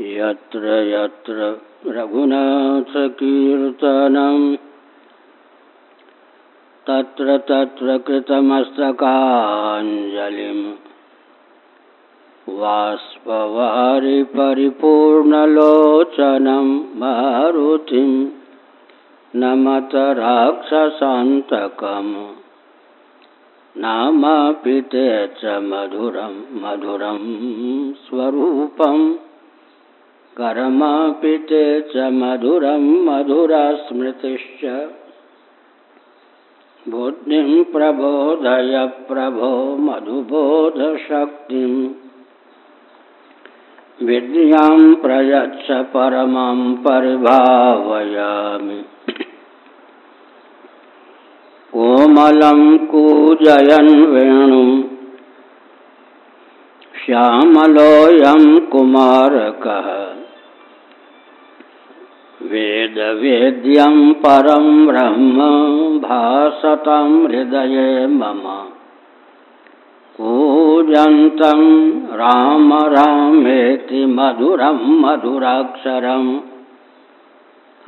यत्र यत्र रघुनाथकीर्तनम् तत्र तत्र कृतमस्तकाञ्जलिम्। वाष्पवारि परिपूर्णलोचनं मारुतिं नमत राक्षसान्तकम्। नामापि ते च मधुरं मधुरं स्वरूपम् कर्मापि ते च मधुरं मधुरा स्मृतिश्च बुद्धिं प्रबोधय प्रभो मधुबोधशक्तिं। विद्यां प्रयच्छ परमं परिभावयामि। कोमलं कूजयन् वेणुं। श्यामलोऽयं कुमारकः। वेदवेद्यं परं ब्रह्म भासतं हृदये मम। कूजन्तं राम रामेति मधुरं मधुराक्षरम्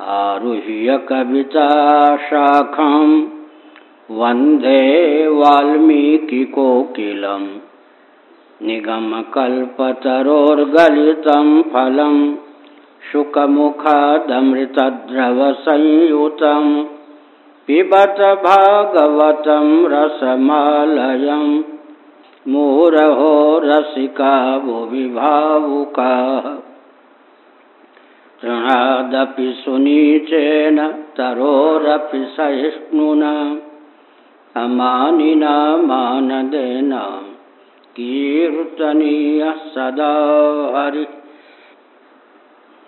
आरुह्य कविताशाखां वंदे वाल्मीकिकोकिलं निगमकल्पतरोर्गलितं फलम्। शुकमुखादमृतद्रवसंयुतं पिबत भागवतं रसमालयं मुहुरहो रसिका भुवि भावुकाः तृणादपि सुनीचेन तरोरपि सहिष्णुना। अमानिना मानदेन कीर्तनीयः सदा हरि।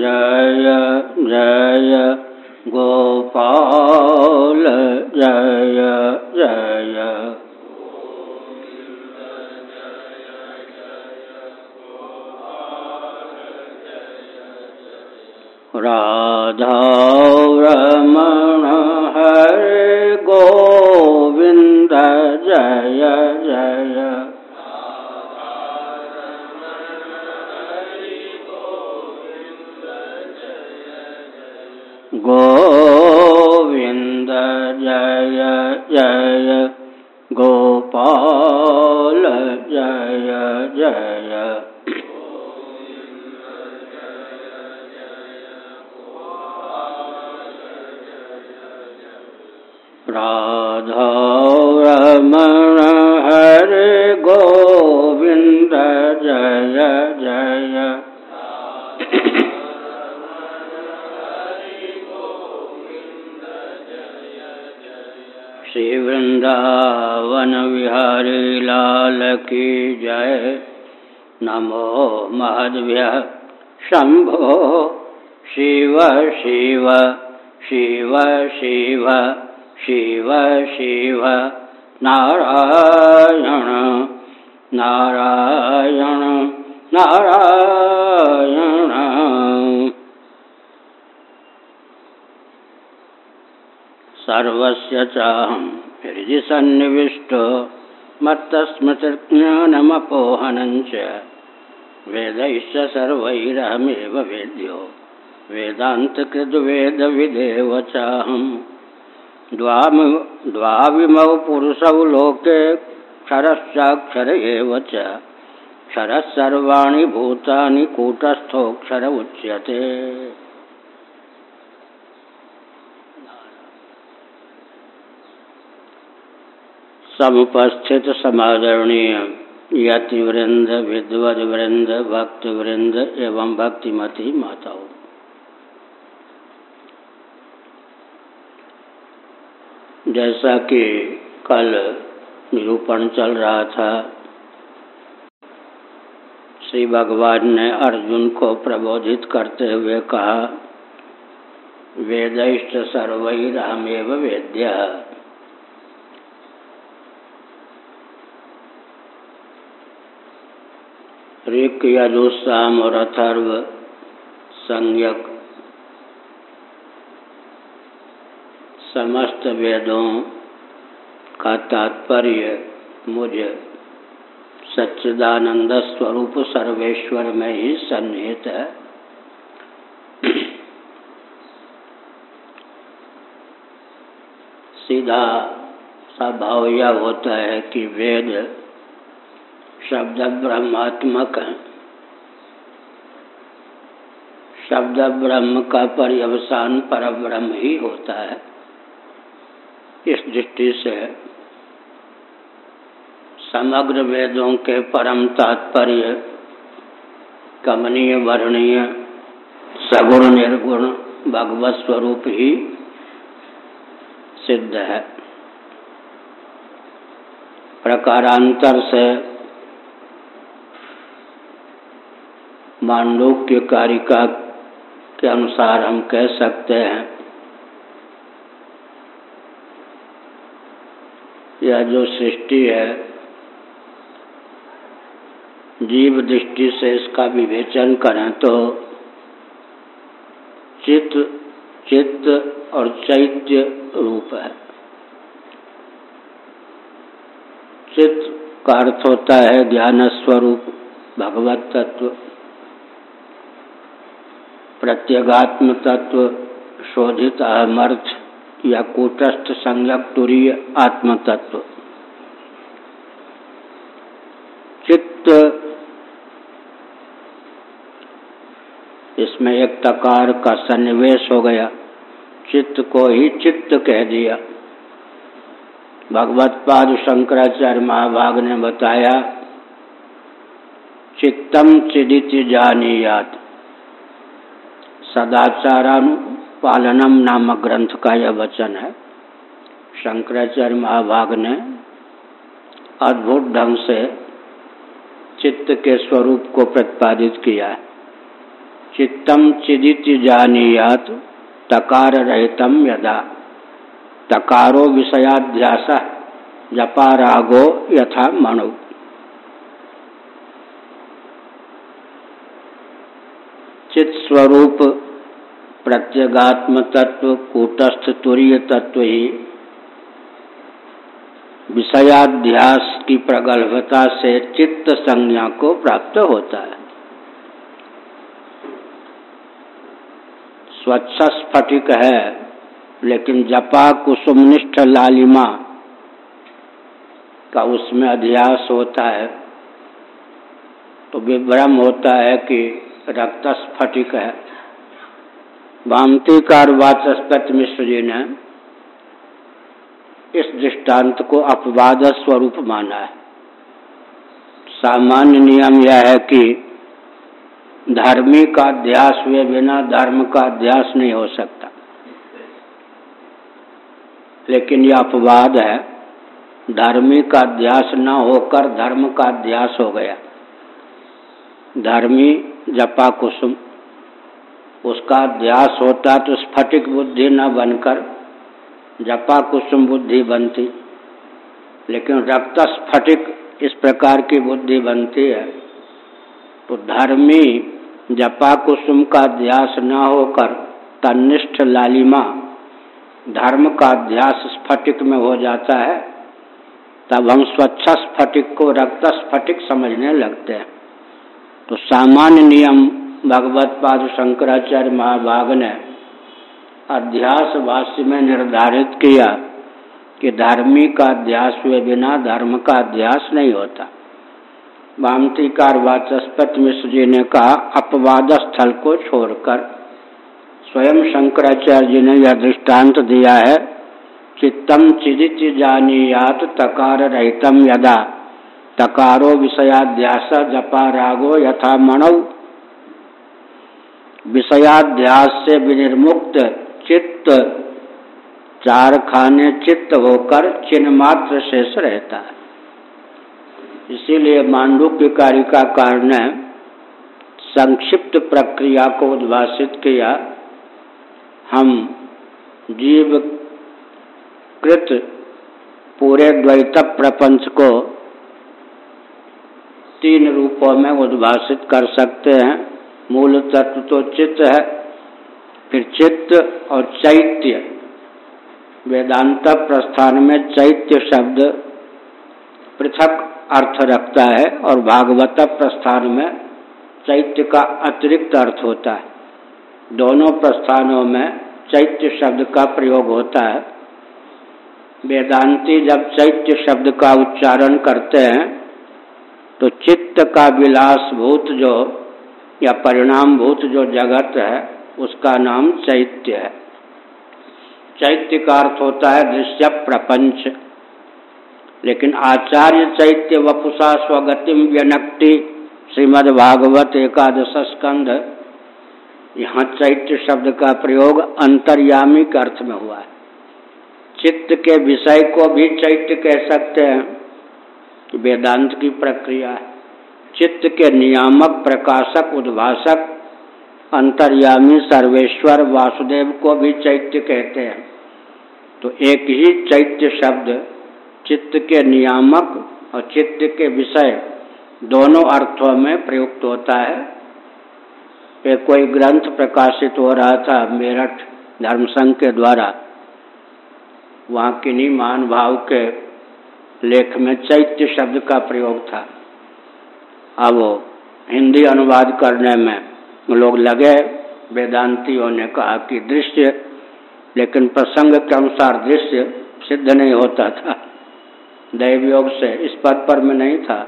जय जय गोपाल जय। सर्वैरहमेव वेद्यो। वेदान्तकृद्वेदविदेव चाहम् द्वाविमौ पुरुषौ लोके क्षरश्चाक्षर एव च। क्षरः सर्वाणि भूतानि कूटस्थोऽक्षर उच्यते। समुपस्थित समादरणीय यति वृंद विद्वद वृंद भक्त वृंद एवं भक्तिमती माताओं। जैसा कि कल निरूपण चल रहा था, श्री भगवान ने अर्जुन को प्रबोधित करते हुए कहा, वेदिष्ट सर्वैरहमेव वेद्य। ऋक यजुस्साम और अथर्व संज्ञक। समस्त वेदों का तात्पर्य मुझे सच्चिदानंद स्वरूप सर्वेश्वर में ही सन्निहित है। सीधा सा भाव यह होता है कि वेद शब्द ब्रह्मात्मक है शब्द ब्रह्म का पर्यवसान पर ब्रह्म ही होता है। इस दृष्टि से समग्र वेदों के परम तात्पर्य, कमनीय वर्णीय सगुण, निर्गुण, भगवत स्वरूप ही सिद्ध है। प्रकारांतर से मांडोक्य कारिका के अनुसार हम कह सकते हैं। यह जो सृष्टि है, जीव दृष्टि से इसका विवेचन करें तो चित्त चित्त और चैत्य रूप है। चित्त का अर्थ होता है ज्ञान स्वरूप, भगवत तत्व। प्रत्यगात्म तत्व शोधित अहमर्थ या कूटस्थ संज्ञक तुरीय आत्म तत्व चित्त इसमें एक तकार का सन्निवेश हो गया। चित्त को ही चित्त कह दिया। भगवत पाद शंकराचार्य महाभाग ने बताया, चित्तम चिदित जानियात। सदाचारानुपालनम नामक ग्रंथ का यह वचन है। शंकराचार्य महाभाग ने अद्भुत ढंग से चित्त के स्वरूप को प्रतिपादित किया है। चित्तम चिदित जानीयात, तकार रहितम यदा। तकारो विषयाध्यास, जपारागो यथा मणु चित स्वरूप प्रत्यगात्म तत्व कूटस्थ तुरीय तत्व ही विषयाध्यास की प्रगल्भता से चित्त संज्ञा को प्राप्त होता है। स्वच्छ स्फटिक है, लेकिन जपा कुसुमनिष्ठ लालिमा का उसमें अध्यास होता है। तो विभ्रम होता है कि रक्त स्फटिक है भांतिकार वाचस्पति मिश्र जी ने इस दृष्टांत को अपवाद स्वरूप माना है। सामान्य नियम यह है कि धर्मी का अध्यास हुए बिना धर्म का अध्यास नहीं हो सकता। लेकिन यह अपवाद है धर्मी का अध्यास न होकर धर्म का अध्यास हो गया। धर्मी जपा कुसुम। उसका अध्यास होता तो स्फटिक बुद्धि न बनकर जपा कुसुम बुद्धि बनती। लेकिन रक्त स्फटिक इस प्रकार की बुद्धि बनती है। तो धर्मी जपा कुसुम का अध्यास न होकर तनिष्ठ लालिमा धर्म का अध्यास स्फटिक में हो जाता है, तब हम स्वच्छ स्फटिक को रक्त स्फटिक समझने लगते हैं। तो सामान्य नियम भगवत पाद शंकराचार्य महाभाग ने अध्यास भाष्य में निर्धारित किया कि धार्मिक का अध्यास हुए बिना धर्म का अध्यास नहीं होता। वामतीकार वाचस्पति मिश्र जी ने कहा, अपवाद स्थल को छोड़कर स्वयं शंकराचार्य जी ने यह दृष्टांत दिया है, चित्तम चिदित जानीयात तकार रहितम यदा। तकारो विषयाध्यास जपा रागो यथा मणव विषयाध्यास से विनिर्मुक्त चित्त चार खाने चित्त होकर चिन्ह मात्र शेष रहता है। इसीलिए मांडुक्य कारिका कार ने संक्षिप्त प्रक्रिया को उद्भाषित किया, हम जीव कृत पूरे द्वैत प्रपंच को तीन रूपों में उद्भाषित कर सकते हैं। मूल तत्व तो चित्त है, फिर चित्त और चैत्य। वेदांत प्रस्थान में चैत्य शब्द पृथक अर्थ रखता है और भागवत प्रस्थान में चैत्य का अतिरिक्त अर्थ होता है। दोनों प्रस्थानों में चैत्य शब्द का प्रयोग होता है। वेदांती जब चैत्य शब्द का उच्चारण करते हैं तो चित्त का विलास भूत जो, या परिणाम भूत जो जगत है, उसका नाम चैत्य है। चैत्य का अर्थ होता है दृश्य प्रपंच। लेकिन आचार्य चैत्य वपुषा स्वगतिम व्यनक्ति, श्रीमद् भागवत एकादश स्कंध, यहाँ चैत्य शब्द का प्रयोग अंतर्यामी के अर्थ में हुआ है। चित्त के विषय को भी चैत्य कह सकते हैं। वेदांत की प्रक्रिया है। चित्त के नियामक, प्रकाशक, उद्भाषक, अंतर्यामी सर्वेश्वर वासुदेव को भी चैत्य कहते हैं। तो एक ही चैत्य शब्द, चित्त के नियामक और चित्त के विषय दोनों अर्थों में प्रयुक्त होता है। एक कोई ग्रंथ प्रकाशित हो रहा था मेरठ धर्मसंघ के द्वारा वहाँ किन्हीं महान भाव के लेख में चैत्य शब्द का प्रयोग था। अब हिंदी अनुवाद करने में लोग लगे वेदांतियों ने कहा कि दृश्य, लेकिन प्रसंग के अनुसार दृश्य सिद्ध नहीं होता था। दैव योग से इस पद पर मैं नहीं था।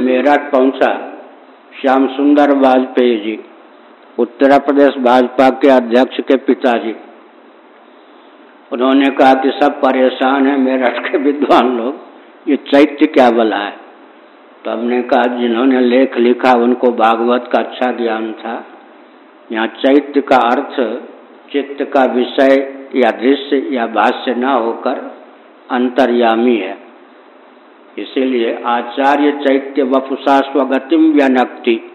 मेरठ पहुँचा श्याम सुंदर वाजपेयी जी, उत्तर प्रदेश भाजपा के अध्यक्ष के पिताजी। उन्होंने कहा कि सब परेशान हैं मेरठ के विद्वान लोग। ये चैत्य क्या बला है? तो हमने कहा, जिन्होंने लेख लिखा, उनको भागवत का अच्छा ज्ञान था। यहाँ चैत्य का अर्थ, चित्त का विषय या दृश्य या भाष्य न होकर अंतर्यामी है। इसीलिए आचार्य चैत्य वपुषा स्वगतिम व्यनक्ति।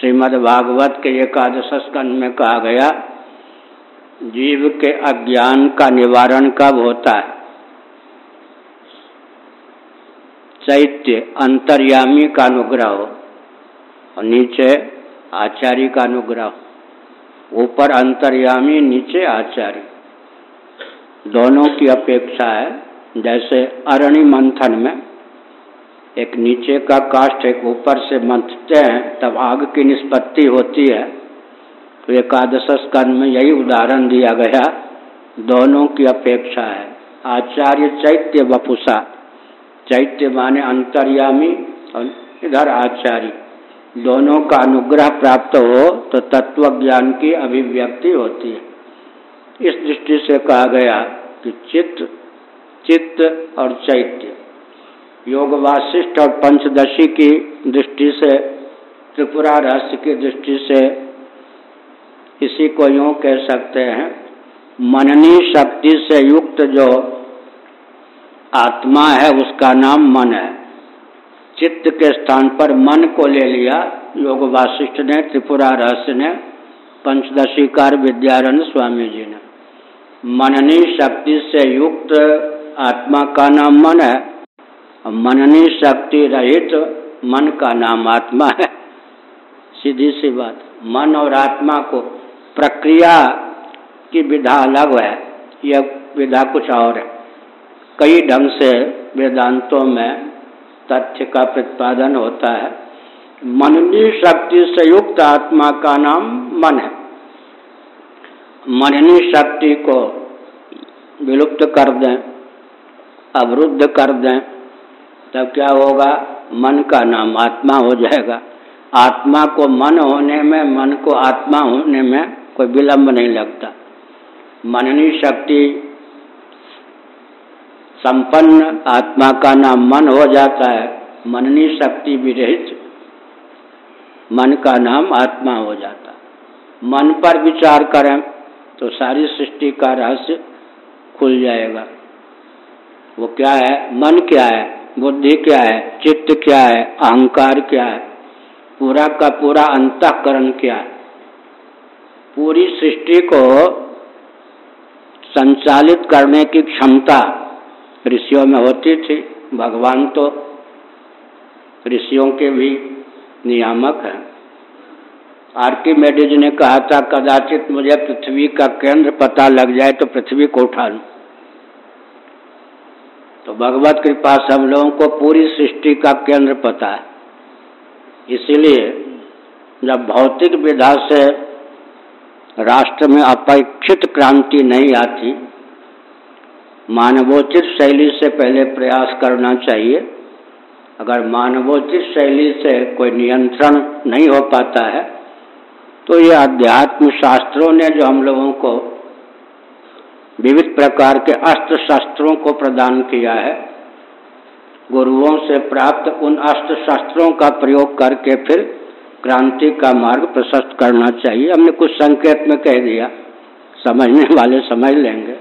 श्रीमद् भागवत के एकादश स्कंद में कहा गया, जीव के अज्ञान का निवारण कब होता है? चैत्य अंतर्यामी का अनुग्रह हो और नीचे आचार्य का अनुग्रह ऊपर अंतर्यामी, नीचे आचार्य दोनों की अपेक्षा है, जैसे अरणि मंथन में एक नीचे का काष्ठ एक ऊपर से मंथते हैं, तब आग की निष्पत्ति होती है। तो एकादश स्कंद में यही उदाहरण दिया गया, दोनों की अपेक्षा है। आचार्य चैत्य वपुषा चैत्य माने अंतर्यामी और इधर आचार्य। दोनों का अनुग्रह प्राप्त हो तो तत्व ज्ञान की अभिव्यक्ति होती है। इस दृष्टि से कहा गया कि चित्त चित्त और चैत्य योग वाशिष्ठ और पंचदशी की दृष्टि से, त्रिपुरा रहस्य की दृष्टि से इसी को यूँ कह सकते हैं, मननी शक्ति से युक्त जो आत्मा है, उसका नाम मन है। चित्त के स्थान पर मन को ले लिया योग वाशिष्ठ ने, त्रिपुरा रहस्य ने, पंचदशीकार विद्यारण्य स्वामी जी ने। मननी शक्ति से युक्त आत्मा का नाम मन है, मननी शक्ति रहित मन का नाम आत्मा है। सीधी सी बात, मन और आत्मा को प्रक्रिया की विधा अलग है यह विधा कुछ और है। कई ढंग से वेदांतों में तथ्य का प्रतिपादन होता है। मननी शक्ति से युक्त आत्मा का नाम मन है। मननी शक्ति को विलुप्त कर दें, अवरुद्ध कर दें, तब क्या होगा? मन का नाम आत्मा हो जाएगा। आत्मा को मन होने में, मन को आत्मा होने में कोई विलंब नहीं लगता। मननी शक्ति संपन्न आत्मा का नाम मन हो जाता है। मननी शक्ति विरहित मन का नाम आत्मा हो जाता। मन पर विचार करें तो सारी सृष्टि का रहस्य खुल जाएगा। वो क्या है? मन क्या है? बुद्धि क्या है? चित्त क्या है? अहंकार क्या है? पूरा का पूरा अंतकरण क्या है? पूरी सृष्टि को संचालित करने की क्षमता ऋषियों में होती थी। भगवान तो ऋषियों के भी नियामक हैं। आर के मेडिज ने कहा था, कदाचित मुझे पृथ्वी का केंद्र पता लग जाए तो पृथ्वी को उठा लूँ। तो भगवत कृपा से हम लोगों को पूरी सृष्टि का केंद्र पता है। इसीलिए जब भौतिक विधा से राष्ट्र में अपेक्षित क्रांति नहीं आती मानवोचित शैली से पहले प्रयास करना चाहिए। अगर मानवोचित शैली से कोई नियंत्रण नहीं हो पाता है तो ये अध्यात्म शास्त्रों ने जो हम लोगों को विविध प्रकार के अस्त्र शस्त्रों को प्रदान किया है, गुरुओं से प्राप्त उन अस्त्र शस्त्रों का प्रयोग करके फिर क्रांति का मार्ग प्रशस्त करना चाहिए। हमने कुछ संकेत में कह दिया, समझने वाले समझ लेंगे।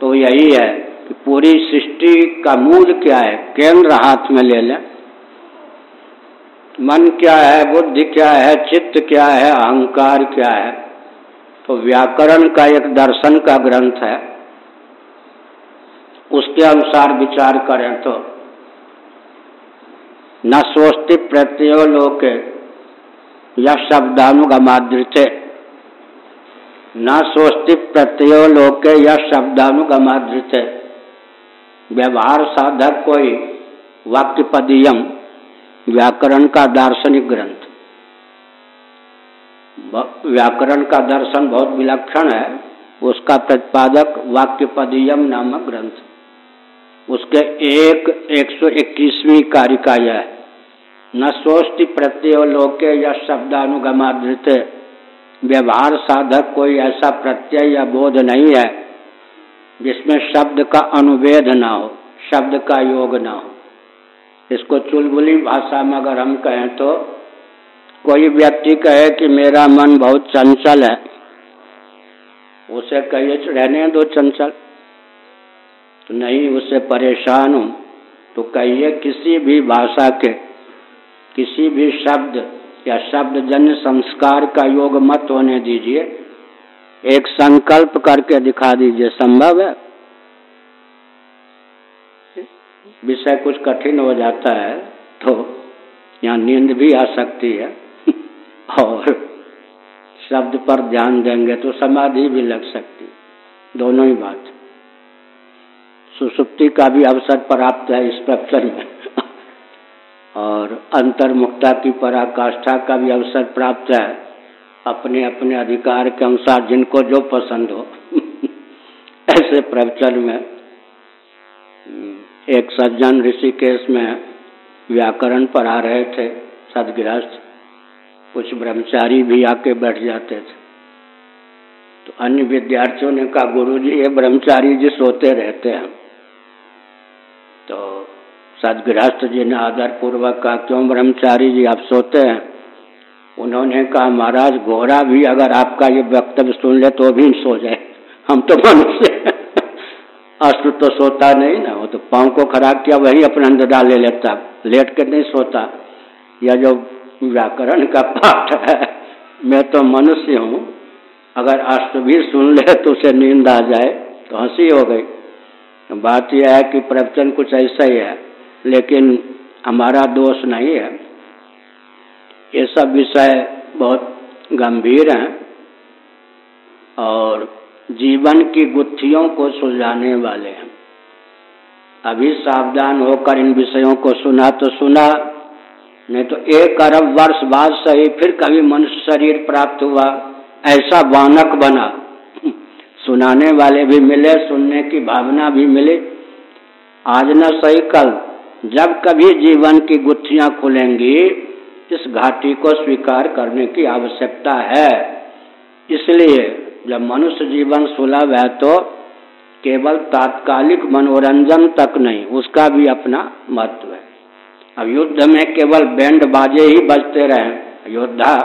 तो यही है कि पूरी सृष्टि का मूल क्या है? केंद्र हाथ में ले लें। मन क्या है? बुद्धि क्या है? चित्त क्या है? अहंकार क्या है? तो व्याकरण का एक दर्शन का ग्रंथ है। उसके अनुसार विचार करें तो। न सोचती प्रत्यय या शब्दानुगमादृते न सोचती प्रत्यय लोके या शब्दानुगमादृत। व्यवहार साधक कोई, वाक्यपदीयम, व्याकरण का दार्शनिक ग्रंथ। व्याकरण का दर्शन बहुत विलक्षण है, उसका प्रतिपादक वाक्यपदीयम नामक ग्रंथ। उसके एक एक सौ इक्कीसवीं कारिका यह न सोचती प्रत्यय लोके या शब्दानुगमादृत। व्यवहार साधक कोई ऐसा प्रत्यय या बोध नहीं है जिसमें शब्द का अनुवेद ना हो, शब्द का योग ना हो। इसको चुलबुली भाषा में अगर हम कहें तो कोई व्यक्ति कहे कि मेरा मन बहुत चंचल है, उसे कहिए रहने दो चंचल। तो नहीं, उसे परेशान हूँ। तो कहिए किसी भी भाषा के, किसी भी शब्द या शब्द जन्य संस्कार का योग मत होने दीजिए। एक संकल्प करके दिखा दीजिए, संभव है? विषय कुछ कठिन हो जाता है तो यहाँ नींद भी आ सकती है। और शब्द पर ध्यान देंगे तो समाधि भी लग सकती। दोनों ही बात। सुसुप्ति का भी अवसर प्राप्त है इस प्रक्षण में। और अंतर्मुक्ता की पराकाष्ठा का भी अवसर प्राप्त है। अपने अपने अधिकार के अनुसार जिनको जो पसंद हो। ऐसे प्रवचन में, एक सज्जन ऋषिकेश में व्याकरण पढ़ा रहे थे, सदगृहस्थ। कुछ ब्रह्मचारी भी आके बैठ जाते थे। तो अन्य विद्यार्थियों ने कहा, गुरुजी, ये ब्रह्मचारी जी सोते रहते हैं। तो सदगृहस्थ जी ने आदर पूर्वक कहा, क्यों ब्रह्मचारी जी, आप सोते हैं? उन्होंने कहा, महाराज, घोड़ा भी अगर आपका ये वक्तव्य सुन ले तो भी सो जाए। हम तो मनुष्य अष्ट तो सोता नहीं ना, वो तो पाँव को खराब किया, वही अपने अंदर ले लेता। लेट के नहीं सोता। या जो व्याकरण का पाठ है, मैं तो मनुष्य हूँ। अगर अष्ट भी सुन ले तो उसे नींद आ जाए तो हँसी हो गई। बात यह है कि प्रवचन कुछ ऐसा ही है। लेकिन हमारा दोष नहीं है। ये सब विषय बहुत गंभीर हैं और जीवन की गुत्थियों को सुलझाने वाले हैं। अभी सावधान होकर इन विषयों को सुना तो सुना, नहीं तो एक अरब वर्ष बाद सही फिर कभी मनुष्य शरीर प्राप्त हुआ, ऐसा बानक बना। सुनाने वाले भी मिले, सुनने की भावना भी मिली। आज न सही कल जब कभी जीवन की गुत्थियाँ खुलेंगी, इस घाटी को स्वीकार करने की आवश्यकता है। इसलिए जब मनुष्य जीवन सुलभ है तो केवल तात्कालिक मनोरंजन तक नहीं, उसका भी अपना महत्व है। अब युद्ध में केवल बैंड बाजे ही बजते रहे। योद्धा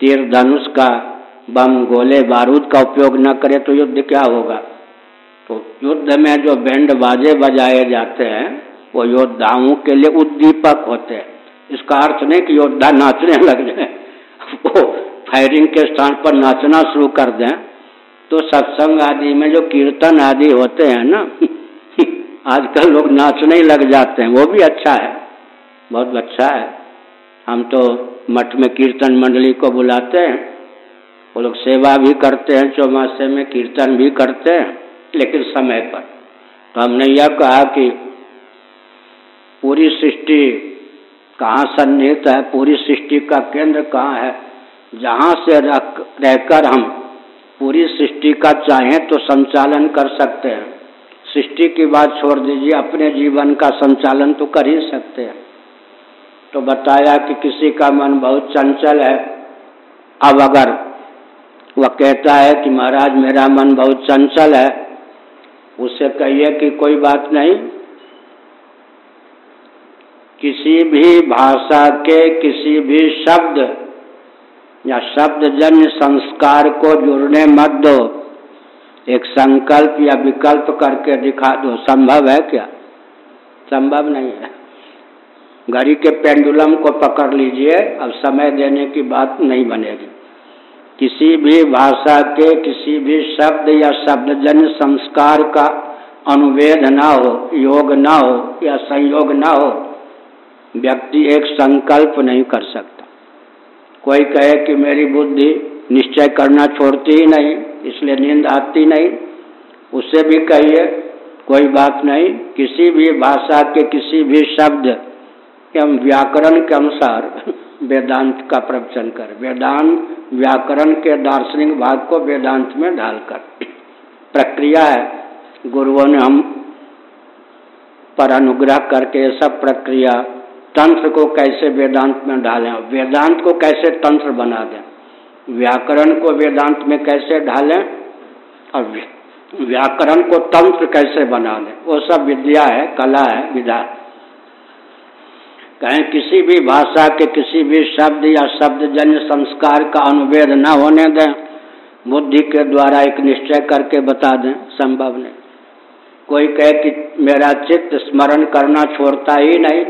तीर धनुष का बम, गोले बारूद का उपयोग न करे तो युद्ध क्या होगा? तो युद्ध में जो बैंड बाजे बजाए जाते हैं, वो योद्धाओं के लिए उद्दीपक होते हैं। इसका अर्थ नहीं कि योद्धा नाचने लग जाए, वो फायरिंग के स्थान पर नाचना शुरू कर दें। तो सत्संग आदि में जो कीर्तन आदि होते हैं ना, आजकल लोग नाचने ही लग जाते हैं, वो भी अच्छा है, बहुत अच्छा है। हम तो मठ में कीर्तन मंडली को बुलाते हैं, वो लोग सेवा भी करते हैं, चौमासे में कीर्तन भी करते हैं। लेकिन समय पर। तो हमने यह कहा कि पूरी सृष्टि कहाँ सन्निहित है? पूरी सृष्टि का केंद्र कहाँ है? जहाँ से रख, रहकर हम पूरी सृष्टि का चाहें तो संचालन कर सकते हैं। सृष्टि की बात छोड़ दीजिए, अपने जीवन का संचालन तो कर ही सकते हैं। तो बताया कि किसी का मन बहुत चंचल है। अब अगर वह कहता है कि महाराज, मेरा मन बहुत चंचल है उससे कहिए कि कोई बात नहीं। किसी भी भाषा के किसी भी शब्द या शब्द जन्य संस्कार को जुड़ने मत दो। एक संकल्प या विकल्प करके दिखा दो। संभव है क्या? संभव नहीं है। घड़ी के पेंडुलम को पकड़ लीजिए। अब समय देने की बात नहीं बनेगी। किसी भी भाषा के किसी भी शब्द या शब्दजन्य संस्कार का अनुवेद ना हो, योग ना हो या संयोग ना हो, व्यक्ति एक संकल्प नहीं कर सकता। कोई कहे कि मेरी बुद्धि निश्चय करना छोड़ती ही नहीं, इसलिए नींद आती नहीं उससे भी कहिए, कोई बात नहीं, किसी भी भाषा के किसी भी शब्द एवं व्याकरण के अनुसार वेदांत का प्रवचन कर। वेदांत व्याकरण के दार्शनिक भाग को वेदांत में ढालकर। प्रक्रिया है, गुरुओं ने हम पर अनुग्रह करके सब प्रक्रिया, तंत्र को कैसे वेदांत में डालें वेदांत को कैसे तंत्र बना दें? व्याकरण को वेदांत में कैसे ढालें और व्याकरण को तंत्र कैसे बना दें? वो सब विद्या है, कला है, विधा कहें किसी भी भाषा के किसी भी शब्द या शब्द जन्य संस्कार का अनुवेद न होने दें। बुद्धि के द्वारा एक निश्चय करके बता दें, संभव नहीं। कोई कहे कि मेरा चित्त स्मरण करना छोड़ता ही नहीं,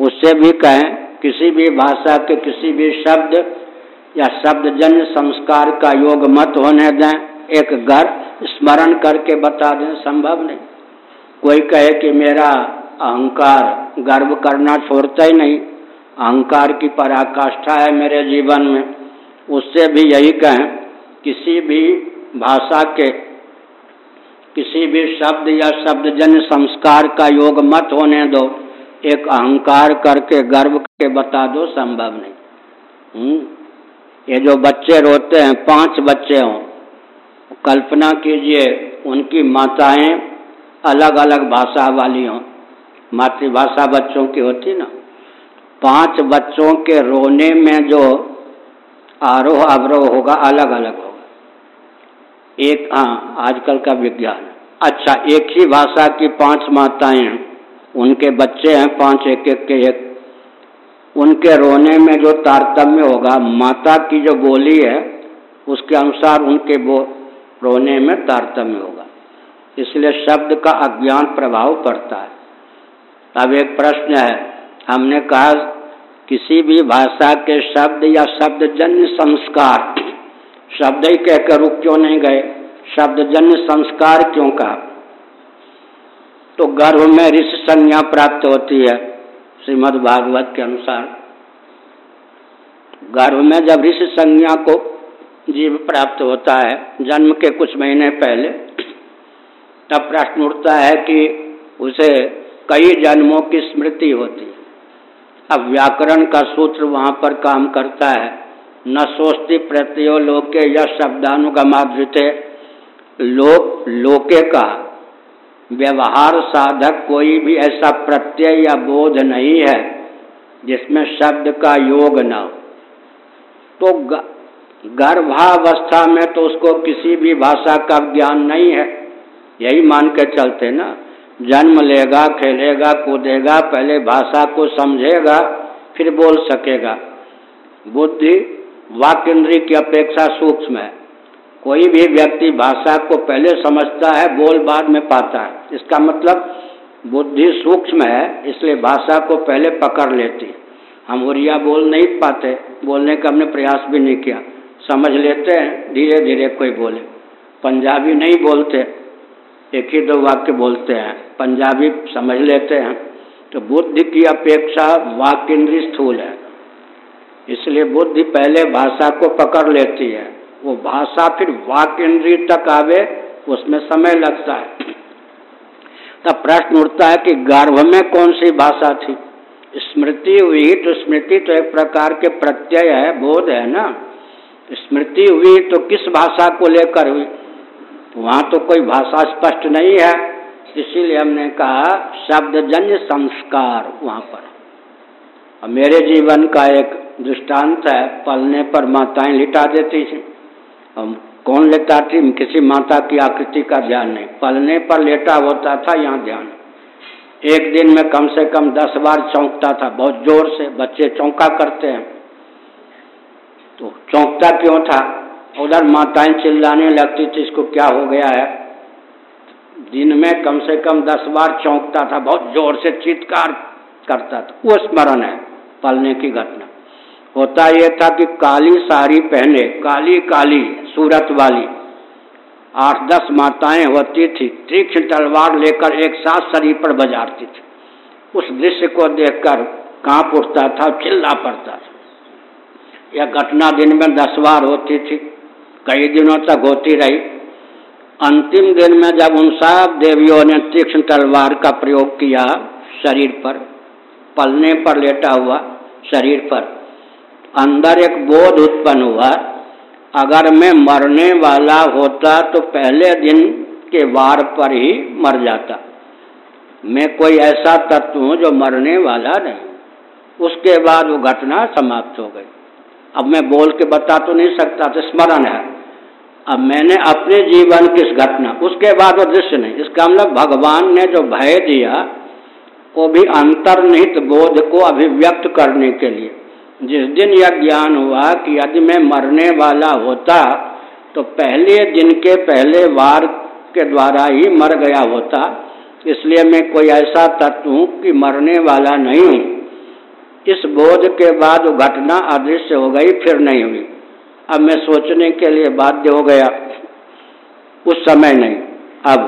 उससे भी कहें, किसी भी भाषा के किसी भी शब्द या शब्दजन्य संस्कार का योग मत होने दें। एक घर स्मरण करके बता दें, संभव नहीं। कोई कहे कि मेरा अहंकार, गर्व करना छोड़ता ही नहीं। अहंकार की पराकाष्ठा है मेरे जीवन में। उससे भी यही कहें, किसी भी भाषा के, किसी भी शब्द या शब्दजन्य संस्कार का योग मत होने दो। एक अहंकार करके, गर्व के बता दो, संभव नहीं। हम्म? ये जो बच्चे रोते हैं, पाँच बच्चे हों, कल्पना कीजिए, उनकी माताएँ अलग अलग भाषा वाली हों। मातृभाषा बच्चों की होती ना। पाँच बच्चों के रोने में जो आरोह अवरोह होगा अलग अलग होगा। एक हाँ आजकल का विज्ञान। अच्छा एक ही भाषा की पाँच माताएँ हैं। उनके बच्चे हैं, पाँच एक एक के एक। उनके रोने में जो तारतम्य होगा, माता की जो बोली है, उसके अनुसार उनके वो रोने में तारतम्य होगा। इसलिए शब्द का अज्ञान प्रभाव पड़ता है। अब एक प्रश्न है। हमने कहा, किसी भी भाषा के शब्द या शब्द जन्य संस्कार, शब्द ही कहकर रुक क्यों नहीं गए? शब्द जन्य संस्कार क्यों कहा? तो गर्भ में ऋषि संज्ञा प्राप्त होती है, श्रीमद् भागवत के अनुसार। गर्भ में जब ऋषि संज्ञा को जीव प्राप्त होता है, जन्म के कुछ महीने पहले, तब प्रश्न उठता है कि उसे कई जन्मों की स्मृति होती अब व्याकरण का सूत्र वहाँ पर काम करता है। न सोचती प्रत्यो लोके, या शब्दानुगमाधृते लोक लोके का व्यवहार साधक कोई भी ऐसा प्रत्यय या बोध नहीं है, जिसमें शब्द का योग न हो। तो गर्भावस्था में तो उसको किसी भी भाषा का ज्ञान नहीं है। यही मान के चलते ना। जन्म लेगा, खेलेगा, कूदेगा, पहले भाषा को समझेगा, फिर बोल सकेगा। बुद्धि वाक इंद्री की अपेक्षा सूक्ष्म है। कोई भी व्यक्ति भाषा को पहले समझता है, बोल बाद में पाता है। इसका मतलब बुद्धि सूक्ष्म है, इसलिए भाषा को पहले पकड़ लेती। हम उड़िया बोल नहीं पाते, बोलने का हमने प्रयास भी नहीं किया। समझ लेते हैं धीरे धीरे कोई बोले। पंजाबी नहीं बोलते एक ही दो वाक्य बोलते हैं, पंजाबी समझ लेते हैं तो बुद्धि की अपेक्षा वाक्य इंद्री स्थूल है। इसलिए बुद्धि पहले भाषा को पकड़ लेती है। वो भाषा फिर वाक्य इंद्री तक आवे, उसमें समय लगता है। तब प्रश्न उठता है कि गर्भ में कौन सी भाषा थी? स्मृति हुई तो स्मृति तो एक प्रकार के प्रत्यय है, बोध है ना? स्मृति हुई तो किस भाषा को लेकर हुई? वहाँ तो कोई भाषा स्पष्ट नहीं है। इसीलिए हमने कहा, शब्दजन्य संस्कार वहाँ पर। और मेरे जीवन का एक दृष्टांत है, पलने पर माताएँ लिटा देती थी। हम कौन लेता थी? किसी माता की आकृति का ध्यान नहीं। पलने पर लेटा होता था, यहाँ ध्यान। एक दिन में कम से कम दस बार चौंकता था, बहुत ज़ोर से। बच्चे चौंका करते हैं। तो चौंकता क्यों था? उधर माताएँ चिल्लाने लगती थी, इसको क्या हो गया है? दिन में कम से कम दस बार चौंकता था, बहुत ज़ोर से चित्कार करता था। वो स्मरण है, पलने की घटना। होता यह था कि काली साड़ी पहने, काली काली सूरत वाली, आठ दस माताएँ होती थी, तीक्ष्ण तलवार लेकर एक साथ शरीर पर बजारती थी। उस दृश्य को देखकर काँप उठता था, चिल्ला पड़ता था। यह घटना दिन में दस बार होती थी। कई दिनों तक होती रही। अंतिम दिन में जब उन सब देवियों ने तीक्ष्ण तलवार का प्रयोग किया, शरीर पर, पलने पर लेटा हुआ शरीर पर, अंदर एक बोध उत्पन्न हुआ, अगर मैं मरने वाला होता तो पहले दिन के वार पर ही मर जाता। मैं कोई ऐसा तत्व हूँ जो मरने वाला नहीं। उसके बाद वो घटना समाप्त हो गई। अब मैं बोल के बता तो नहीं सकता तो स्मरण है। अब मैंने अपने जीवन की घटना, उसके बाद वो दृश्य नहीं, इसका मतलब भगवान ने जो भय दिया, वो भी अंतर्निहित बोध को अभिव्यक्त करने के लिए। जिस दिन यह ज्ञान हुआ कि यदि मैं मरने वाला होता तो पहले दिन के पहले वार के द्वारा ही मर गया होता। इसलिए मैं कोई ऐसा तत्व हूँ कि मरने वाला नहीं हूँ। इस बोध के बाद घटना अदृश्य हो गई, फिर नहीं हुई। अब मैं सोचने के लिए बाध्य हो गया। उस समय नहीं, अब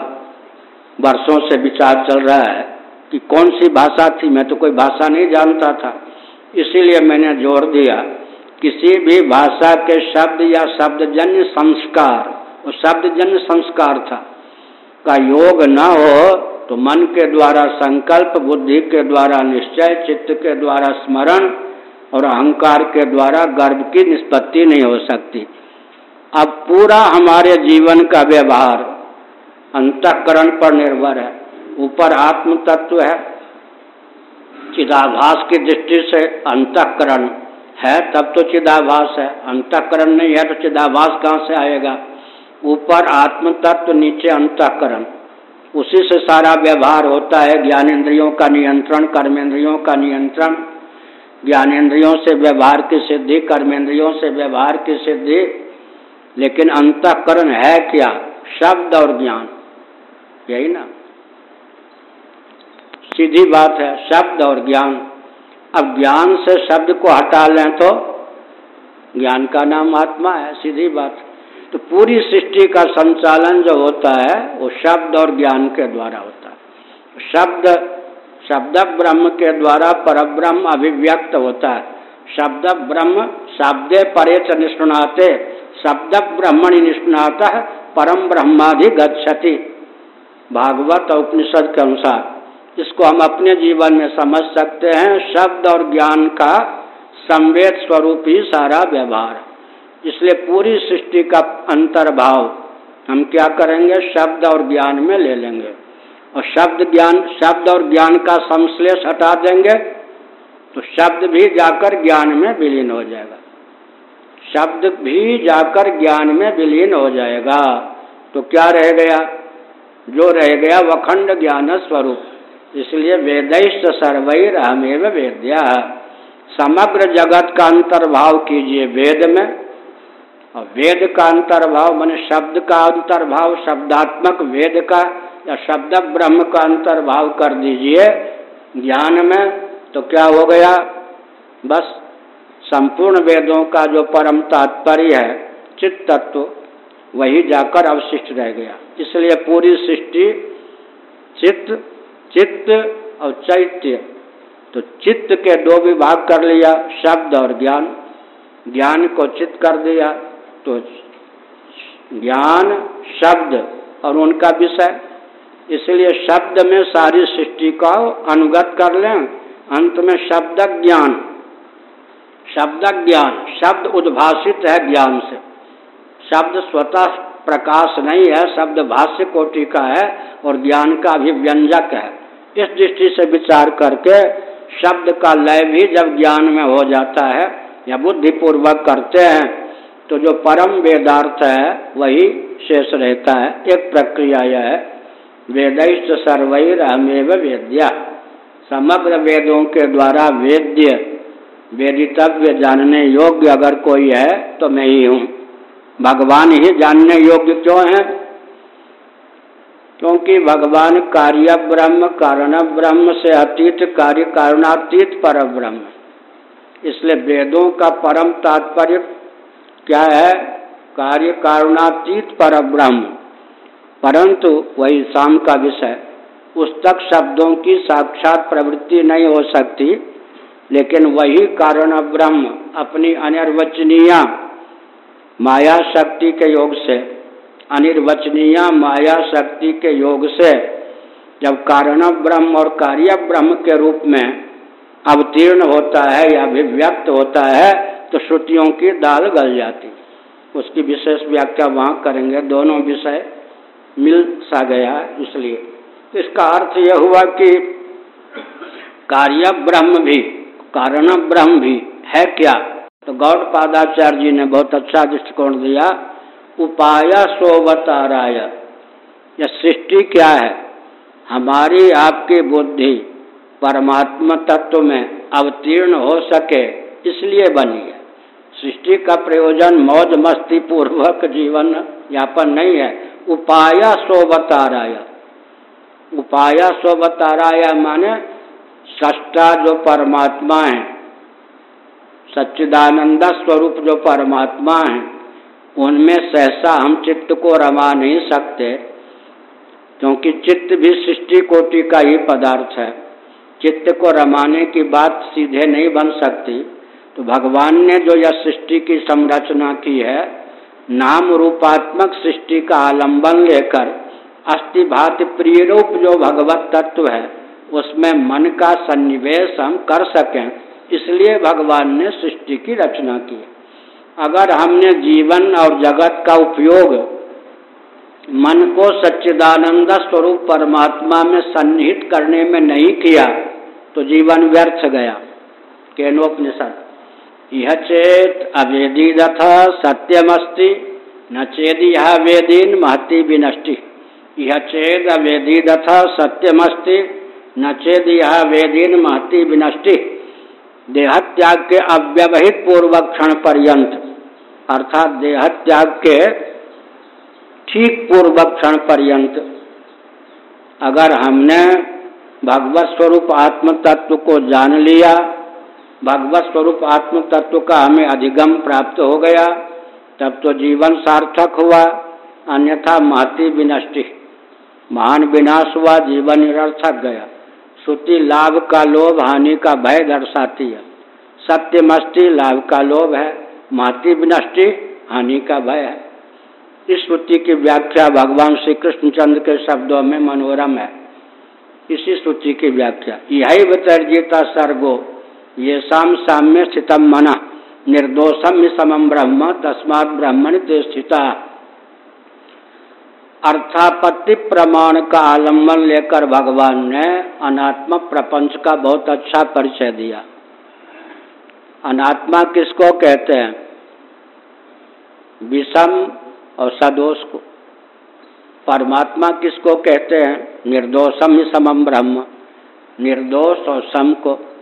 वर्षों से विचार चल रहा है कि कौन सी भाषा थी, मैं तो कोई भाषा नहीं जानता था। इसीलिए मैंने ज़ोर दिया, किसी भी भाषा के शब्द या शब्दजन्य संस्कार, वो शब्दजन्य संस्कार था। का योग न हो तो मन के द्वारा, संकल्प बुद्धि के द्वारा, निश्चय चित्त के द्वारा स्मरण और अहंकार के द्वारा गर्भ की निष्पत्ति नहीं हो सकती। अब पूरा हमारे जीवन का व्यवहार अंतकरण पर निर्भर है। ऊपर आत्म तत्व है। चिदाभास की दृष्टि से अंतकरण है, तब तो चिदाभास है। अंतकरण नहीं है तो चिदाभास कहाँ से आएगा? ऊपर आत्म तत्व नीचे अंतकरण। उसी से सारा व्यवहार होता है। ज्ञानेन्द्रियों का नियंत्रण कर्मेंद्रियों का नियंत्रण। ज्ञानेन्द्रियों से व्यवहार की सिद्धि कर्मेंद्रियों से व्यवहार की सिद्धि। लेकिन अंतकरण है क्या? शब्द और ज्ञान। यही ना? सीधी बात है, शब्द और ज्ञान। अब ज्ञान से शब्द को हटा लें तो ज्ञान का नाम आत्मा है, सीधी बात। तो पूरी सृष्टि का संचालन जो होता है, वो शब्द और ज्ञान के द्वारा होता है। शब्द शब्द ब्रह्म के द्वारा परब्रह्म अभिव्यक्त होता है। शब्द ब्रह्म शब्दे परे च निष्णाते, शब्द ब्रह्मणि निष्णात परम ब्रह्माधि गच्छति। भागवत उपनिषद के अनुसार इसको हम अपने जीवन में समझ सकते हैं, शब्द और ज्ञान का संवेद स्वरूप ही सारा व्यवहार। इसलिए पूरी सृष्टि का अंतर्भाव हम क्या करेंगे? शब्द और ज्ञान में ले लेंगे। और शब्द ज्ञान, शब्द और ज्ञान का संश्लेष हटा देंगे तो शब्द भी जाकर ज्ञान में विलीन हो जाएगा। शब्द भी जाकर ज्ञान में विलीन हो जाएगा। तो क्या रह गया? जो रह गया वखंड ज्ञान स्वरूप। इसलिए वेदैश्च सर्वैर हमेव वेद्या। समग्र जगत का अंतर्भाव कीजिए वेद में। और वेद का अंतर्भाव मान शब्द का अंतर्भाव शब्दात्मक वेद का या शब्द ब्रह्म का अंतर्भाव कर दीजिए। ज्ञान में तो क्या हो गया? बस संपूर्ण वेदों का जो परम तात्पर्य है चित्त तत्व वही जाकर अवशिष्ट रह गया। इसलिए पूरी सृष्टि चित्त चित्त और चैत्य। तो चित्त के दो विभाग कर लिया, शब्द और ज्ञान। ज्ञान को चित्त कर दिया तो ज्ञान, शब्द और उनका विषय। इसलिए शब्द में सारी सृष्टि का अनुगत कर लें। अंत में शब्द ज्ञान। शब्द ज्ञान। शब्द उद्भाषित है ज्ञान से। शब्द स्वतः प्रकाश नहीं है, शब्द भाष्य कोटि का है और ज्ञान का अभिव्यंजक है। इस दृष्टि से विचार करके शब्द का लय भी जब ज्ञान में हो जाता है, या बुद्धिपूर्वक करते हैं तो जो परम वेदार्थ है, वही शेष रहता है। एक प्रक्रिया यह है। वेदिष्ट सर्वैर अमेव वेद्या। समग्र वेदों के द्वारा वेद्य, वेदितव्य जानने योग्य अगर कोई है तो मैं ही हूँ। भगवान ही जानने योग्य क्यों है? क्योंकि भगवान कार्य ब्रह्म, कारण ब्रह्म से अतीत कार्य, कारणातीत पर ब्रह्म। इसलिए वेदों का परम तात्पर्य क्या है? कार्य कारणातीत पर ब्रह्म परंतु वही शाम का विषय। उस तक शब्दों की साक्षात प्रवृत्ति नहीं हो सकती, लेकिन वही कारण ब्रह्म, अपनी अनिर्वचनीय माया शक्ति के योग से। अनिर्वचनीय माया शक्ति के योग से जब कारण ब्रह्म और कार्य ब्रह्म के रूप में अवतीर्ण होता है या अभिव्यक्त होता है तो श्रुतियों की दाल गल जाती। उसकी विशेष व्याख्या वहाँ करेंगे। दोनों विषय मिल सा गया इसलिए। तो इसका अर्थ यह हुआ कि कार्य ब्रह्म भी, कारण ब्रह्म भी है क्या? तो गौड़ पादाचार्य जी ने बहुत अच्छा दृष्टिकोण दिया। उपाय सोवताराय, यह सृष्टि क्या है? हमारी आपकी बुद्धि परमात्मा तत्व में अवतीर्ण हो सके, इसलिए बनी है। सृष्टि का प्रयोजन मौज मस्ती पूर्वक जीवन यापन नहीं है। उपाय सोवताराय उपाय सोवताराय माने सष्टा जो परमात्मा है, सच्चिदानंद स्वरूप जो परमात्मा है, उनमें सहसा हम चित्त को रमा नहीं सकते, क्योंकि चित्त भी सृष्टि कोटि का ही पदार्थ है। चित्त को रमाने की बात सीधे नहीं बन सकती। तो भगवान ने जो यह सृष्टि की संरचना की है, नाम रूपात्मक सृष्टि का आलंबन लेकर अस्थि भात प्रिय रूप जो भगवत तत्व है, उसमें मन का सन्निवेश हम कर सकें। इसलिए भगवान ने सृष्टि की रचना की। अगर हमने जीवन और जगत का उपयोग मन को सच्चिदानंद स्वरूप परमात्मा में सन्निहित करने में नहीं किया तो जीवन व्यर्थ गया। केनोपनिषद। यह चेत अवेदी अवेदीदथ सत्यमस्ति, न चेद यह वेदीन महति विनष्टि। यह चेद अवेदी अवेदीदथ सत्यमस्ति, न चेद यह वेदीन महति विनष्टि। देहत्याग के अव्यवहित पूर्वक क्षण पर्यंत अर्थात देहत्याग के ठीक पूर्वक क्षण पर्यंत अगर हमने भगवत स्वरूप आत्म तत्व को जान लिया भगवत स्वरूप आत्म तत्व का हमें अधिगम प्राप्त हो गया, तब तो जीवन सार्थक हुआ, अन्यथा महति विनष्टि। महान विनाश हुआ, जीवन निरर्थक गया। श्रुति लाभ का लोभ, हानि का भय दर्शाती है। सत्य मस्ती, लाभ का लोभ है। महति विनष्टि, हानि का भय है। इस श्रुति की व्याख्या भगवान श्री कृष्णचंद्र के शब्दों में मनोरम है। इसी श्रुति की व्याख्या। यही वितर्जिता सर्गो। ये शाम साम्य स्थितम मना। निर्दोषम समम ब्रह्म, तस्मात ब्रह्मण ते स्थिता अर्थापत्ति प्रमाण का आलंबन लेकर भगवान ने अनात्म प्रपंच का बहुत अच्छा परिचय दिया। अनात्मा किसको कहते हैं? विषम और सदोष को। परमात्मा किसको कहते हैं? निर्दोषम ही समम ब्रह्म। निर्दोष और सम को।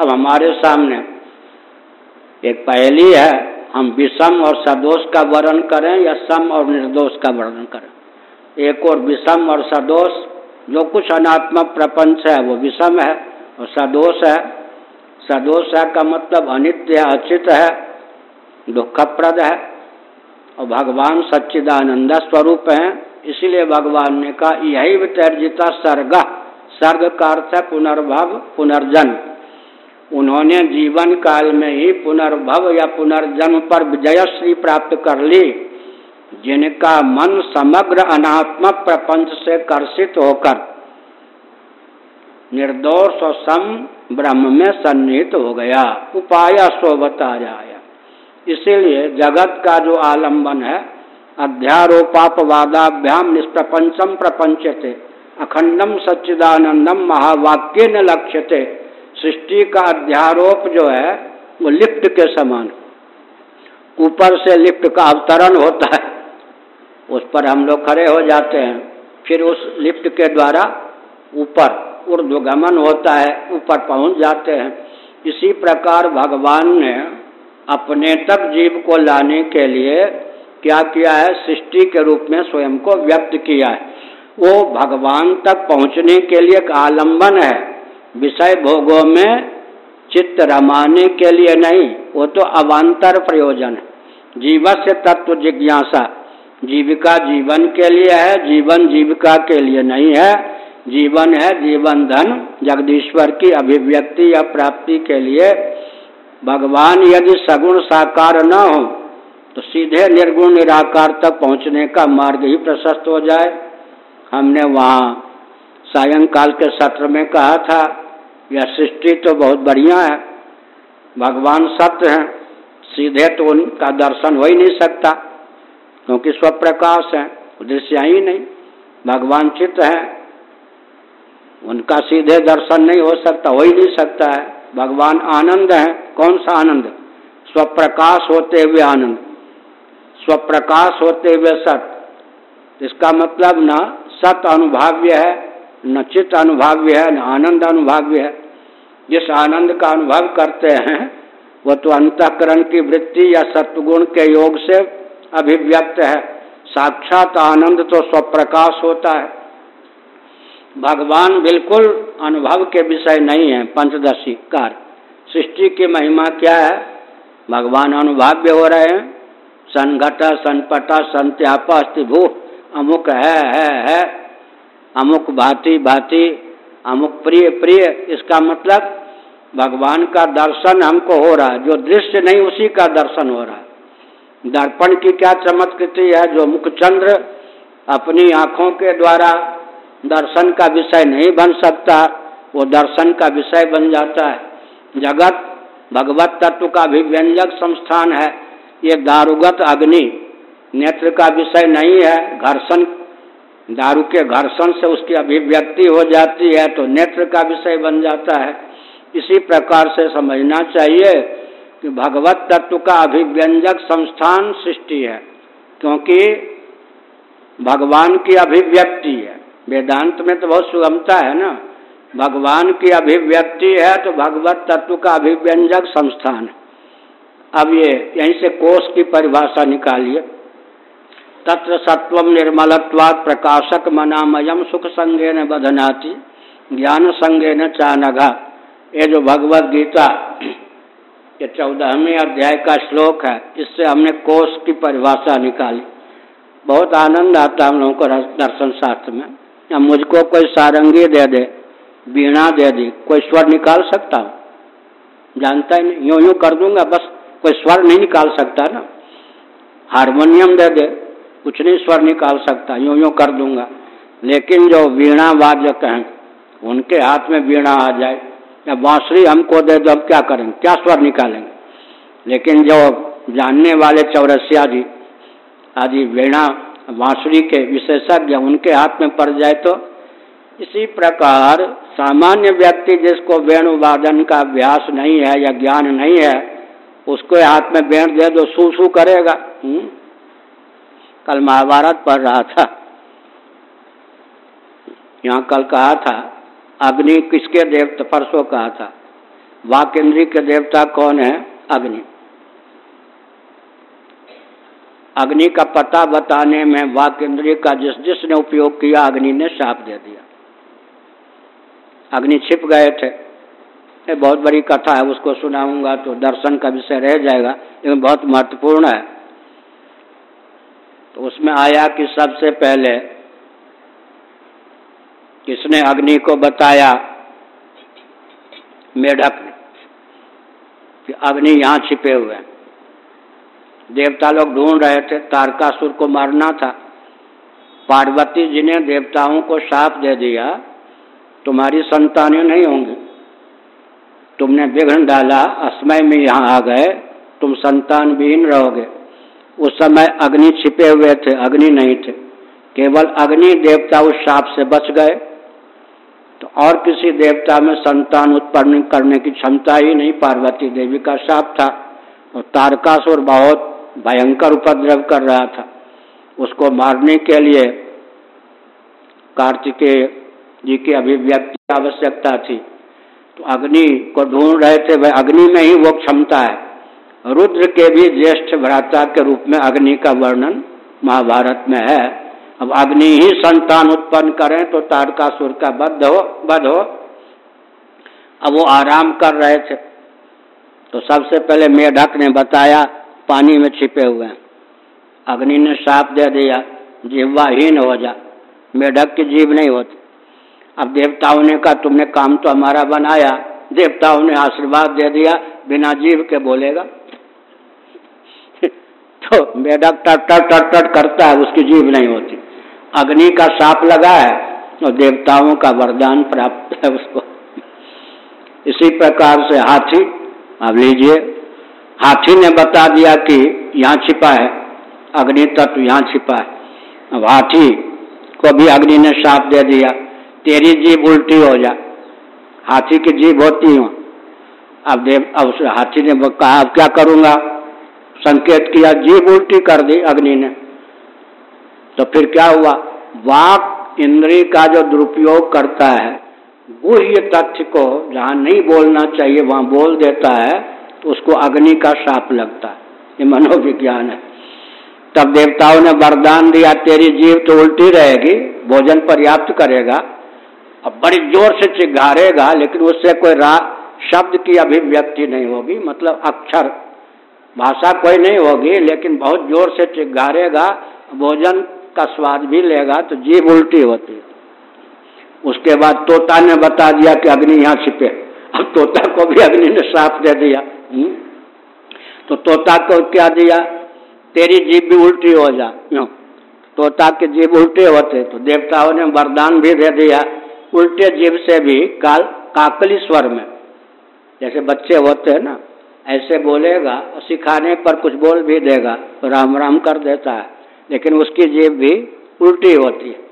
अब हमारे सामने। एक पहली है, हम विषम और सदोष का वर्णन करें या सम और निर्दोष का वर्णन करें? एक और विषम और सदोष, जो कुछ अनात्मक प्रपंच है, वो विषम है और सदोष है। सदोष है का मतलब अनित्य है अचित है, दुखप्रद है और भगवान सच्चिदानंद स्वरूप है। इसीलिए भगवान ने कहा यही वितर्जिता सर्ग। सर्ग का अर्थ है पुनर्भव, पुनर्जन्म। उन्होंने जीवन काल में ही पुनर्भव या पुनर्जन्म पर विजयश्री प्राप्त कर ली, जिनका मन समग्र अनात्म प्रपंच से कर्षित होकर निर्दोष और सम ब्रह्म में सन्निहित हो गया। उपाय सो बताया। इसीलिए जगत का जो आलंबन है, अध्यारोपापवादाभ्याम निष्प्रपंचम प्रपंच थे अखंडम सच्चिदानंदम महावाक्य न लक्ष्य थे सृष्टि का अध्यारोप जो है, वो लिफ्ट के समान ऊपर से लिफ्ट का अवतरण होता है, उस पर हम लोग खड़े हो जाते हैं। फिर उस लिफ्ट के द्वारा ऊपर ऊर्ध्वगमन होता है, ऊपर पहुँच जाते हैं। इसी प्रकार भगवान ने अपने तक जीव को लाने के लिए क्या किया है? सृष्टि के रूप में स्वयं को व्यक्त किया है। वो भगवान तक पहुँचने के लिए एक आलंबन है। विषय भोगों में चित्त रमाने के लिए नहीं, वो तो अवान्तर प्रयोजन है। जीवस्य तत्व जिज्ञासा, जीविका जीवन के लिए है, जीवन जीविका के लिए नहीं है। जीवन है जीवन धन, जगदीश्वर की अभिव्यक्ति या प्राप्ति के लिए। भगवान यदि सगुण साकार न हो तो सीधे निर्गुण निराकार तक पहुँचने का मार्ग ही प्रशस्त हो जाए। हमने वहाँ सायंकाल के सत्र में कहा था यह सृष्टि तो बहुत बढ़िया है। भगवान सत्य हैं। सीधे तो उनका दर्शन हो ही नहीं सकता, क्योंकि स्वप्रकाश है, दृश्य ही नहीं। भगवान चित्त है। उनका सीधे दर्शन नहीं हो सकता, हो ही नहीं सकता है। भगवान आनंद है। कौन सा आनंद? स्वप्रकाश होते हुए आनंद। स्वप्रकाश होते हुए सत इसका मतलब न सत अनुभाव्य है न चित्त अनुभाव्य है, न आनंद अनुभाव्य है। जिस आनंद का अनुभव करते हैं, वो तो अंतकरण की वृत्ति या सत्वगुण के योग से अभिव्यक्त है। साक्षात आनंद तो स्वप्रकाश होता है। भगवान बिल्कुल अनुभव के विषय नहीं है, पंचदशी कार। सृष्टि की महिमा क्या है? भगवान अनुभाव्य हो रहे हैं। संघट, संपट, संत्याप अस्थिभू अमुक, है है है। अमुक भांति भांति, अमुक प्रिय प्रिय, इसका मतलब भगवान का दर्शन हमको हो रहा है। जो दृश्य नहीं, उसी का दर्शन हो रहा है। दर्पण की क्या चमत्कृति है, जो मुखचंद्र अपनी आँखों के द्वारा दर्शन का विषय नहीं बन सकता, वो दर्शन का विषय बन जाता है। जगत, भगवत तत्व का भी व्यंजक संस्थान है। ये दारुगत अग्नि, नेत्र का विषय नहीं है, घर्षण दारू के घर्षण से उसकी अभिव्यक्ति हो जाती है तो नेत्र का विषय बन जाता है। इसी प्रकार से समझना चाहिए कि भगवत तत्व का अभिव्यंजक संस्थान सृष्टि है, क्योंकि भगवान की अभिव्यक्ति है। वेदांत में तो बहुत सुगमता है ना। भगवान की अभिव्यक्ति है तो भगवत तत्व का अभिव्यंजक संस्थान। अब ये, यहीं से कोष की परिभाषा निकालिए। तत्र सत्व निर्मलत्वाद प्रकाशक मनामयम सुख संगे न बधनाती ज्ञान संगे न चानघा। ये जो भगवत गीता ये चौदहवें अध्याय का श्लोक है, इससे हमने कोष की परिभाषा निकाली। बहुत आनंद आता हम लोगों को दर्शन शास्त्र में। या मुझको कोई सारंगी दे दे बीणा दे दी, कोई स्वर निकाल सकता हूँ? जानता ही नहीं, यूँ यूँ कर दूँगा, बस कोई स्वर नहीं निकाल सकता ना। हारमोनियम दे दे कुछ नहीं, स्वर निकाल सकता, यूँ यूँ कर दूँगा। लेकिन जो वीणा वादक हैं उनके हाथ में वीणा आ जाए, या बांसुरी हमको दे दो हम क्या करेंगे? क्या स्वर निकालेंगे? लेकिन जो जानने वाले चौरसिया जी, आदि वीणा, बांसुरी के विशेषज्ञ उनके हाथ में पड़ जाए तो इसी प्रकार सामान्य व्यक्ति जिसको वेणु वादन का अभ्यास नहीं है या ज्ञान नहीं है, उसको हाथ में वेण दे दो सू सू करेगा। हुँ? कल महाभारत पढ़ रहा था। यहाँ कल कहा था, अग्नि किसके देवता, परसों कहा था वाक इंद्री के देवता कौन है? अग्नि। अग्नि का पता बताने में वाक इंद्री का जिस जिसने उपयोग किया, अग्नि ने साप दे दिया। अग्नि छिप गए थे। ये बहुत बड़ी कथा है, उसको सुनाऊँगा तो दर्शन का विषय रह जाएगा। लेकिन बहुत महत्वपूर्ण है। तो उसमें आया कि सबसे पहले किसने अग्नि को बताया? मेढक कि अग्नि यहाँ छिपे हुए हैं। देवता लोग ढूंढ रहे थे, तारकासुर को मारना था। पार्वती जी ने देवताओं को साप दे दिया, तुम्हारी संतानें नहीं होंगी। तुमने विघ्न डाला, असमय में यहाँ आ गए। तुम संतान विहीन रहोगे। उस समय अग्नि छिपे हुए थे, अग्नि नहीं थे। केवल अग्नि देवता उस साप से बच गए। तो और किसी देवता में संतान उत्पन्न करने की क्षमता ही नहीं, पार्वती देवी का साप था। और तारकासुर बहुत भयंकर उपद्रव कर रहा था। उसको मारने के लिए कार्तिकेय जी की अभिव्यक्ति आवश्यकता थी। तो अग्नि को ढूंढ रहे थे, वह अग्नि में ही वो क्षमता है। रुद्र के भी ज्येष्ठ भ्राता के रूप में अग्नि का वर्णन महाभारत में है। अब अग्नि ही संतान उत्पन्न करें तो तारकासुर का बद्ध हो बध हो। अब वो आराम कर रहे थे। तो सबसे पहले मेढक ने बताया, पानी में छिपे हुए हैं। अग्नि ने साफ़ दे दिया जीवाहीन हो जा। मेढक की जीव नहीं होती। अब देवताओं ने कहा, तुमने काम तो हमारा बनाया। देवताओं ने आशीर्वाद दे दिया, बिना जीव के बोलेगा। तो मेढक टट टट टट टट करता है, उसकी जीव नहीं होती। अग्नि का साप लगा है और देवताओं का वरदान प्राप्त है उसको। इसी प्रकार से हाथी अब लीजिए, हाथी ने बता दिया कि यहाँ छिपा है, अग्नि तत्व यहाँ छिपा है। अब हाथी को भी अग्नि ने साप दे दिया, तेरी जीभ उल्टी हो जा। हाथी की जीभ होती हूँ। अब देव, अब हाथी ने कहा, अब क्या करूँगा? संकेत किया जीभ उल्टी कर दी अग्नि ने। तो फिर क्या हुआ? वाक इंद्री का जो दुरुपयोग करता है, गुह्य तथ्य को जहाँ नहीं बोलना चाहिए, वहाँ बोल देता है तो उसको अग्नि का साप लगता है। ये मनोविज्ञान है। तब देवताओं ने वरदान दिया, तेरी जीव तो उल्टी रहेगी, भोजन पर्याप्त करेगा, अब बड़ी ज़ोर से चिघारेगा, लेकिन उससे कोई रा, शब्द की अभिव्यक्ति नहीं होगी मतलब अक्षर भाषा कोई नहीं होगी, लेकिन बहुत ज़ोर से चिघारेगा, भोजन का स्वाद भी लेगा तो जीभ उल्टी होती उसके बाद तोता ने बता दिया कि अग्नि यहाँ छिपे। अब तोता को भी अग्नि ने साफ़ दे दिया? हम्म? तो तोता को क्या दिया? तेरी जीभ भी उल्टी हो जा। तोता के जीभ उल्टे होते तो देवताओं ने वरदान भी दे दिया। उल्टे जीव से भी काल काकली स्वर में। जैसे बच्चे होते हैं ना ऐसे बोलेगा और सिखाने पर कुछ बोल भी देगा तो राम राम कर देता है। लेकिन उसकी जीव भी उल्टी होती है।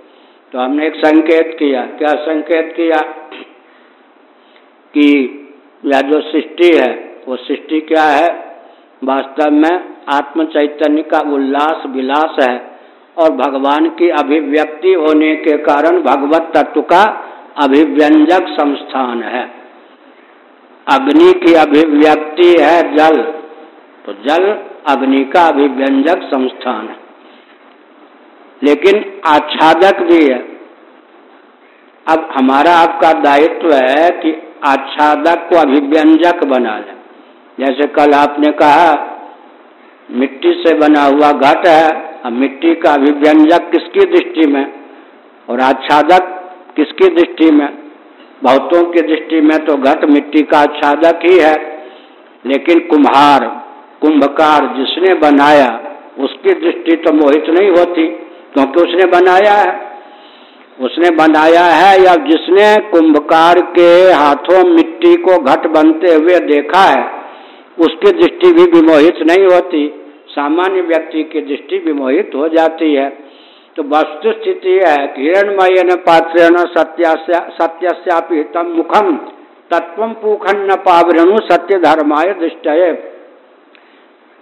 तो हमने एक संकेत किया। क्या संकेत किया? कि यह जो सृष्टि है, वो सृष्टि क्या है? वास्तव में आत्म चैतन्य का उल्लास विलास है और भगवान की अभिव्यक्ति होने के कारण भगवत तत्व का अभिव्यंजक संस्थान है। अग्नि की अभिव्यक्ति है जल। तो जल अग्नि का अभिव्यंजक संस्थान है। लेकिन आच्छादक भी है। अब हमारा आपका दायित्व है कि आच्छादक को अभिव्यंजक बना ले। जैसे कल आपने कहा, मिट्टी से बना हुआ घट है। अब मिट्टी का अभिव्यंजक किसकी दृष्टि में? और आच्छादक किसकी दृष्टि में? बहुतों की दृष्टि में तो घट मिट्टी का आच्छादक ही है, लेकिन कुम्हार, कुंभकार जिसने बनाया, उसकी दृष्टि तो मोहित नहीं होती, क्योंकि उसने बनाया है। उसने बनाया है या जिसने कुंभकार के हाथों मिट्टी को घट बनते हुए देखा है, उसकी दृष्टि भी विमोहित नहीं होती। सामान्य व्यक्ति की दृष्टि विमोहित हो जाती है। तो वस्तु स्थिति है। हिरणमय न सत्य तम मुखम तत्व पूखन न पावरणु सत्य धर्माय दृष्ट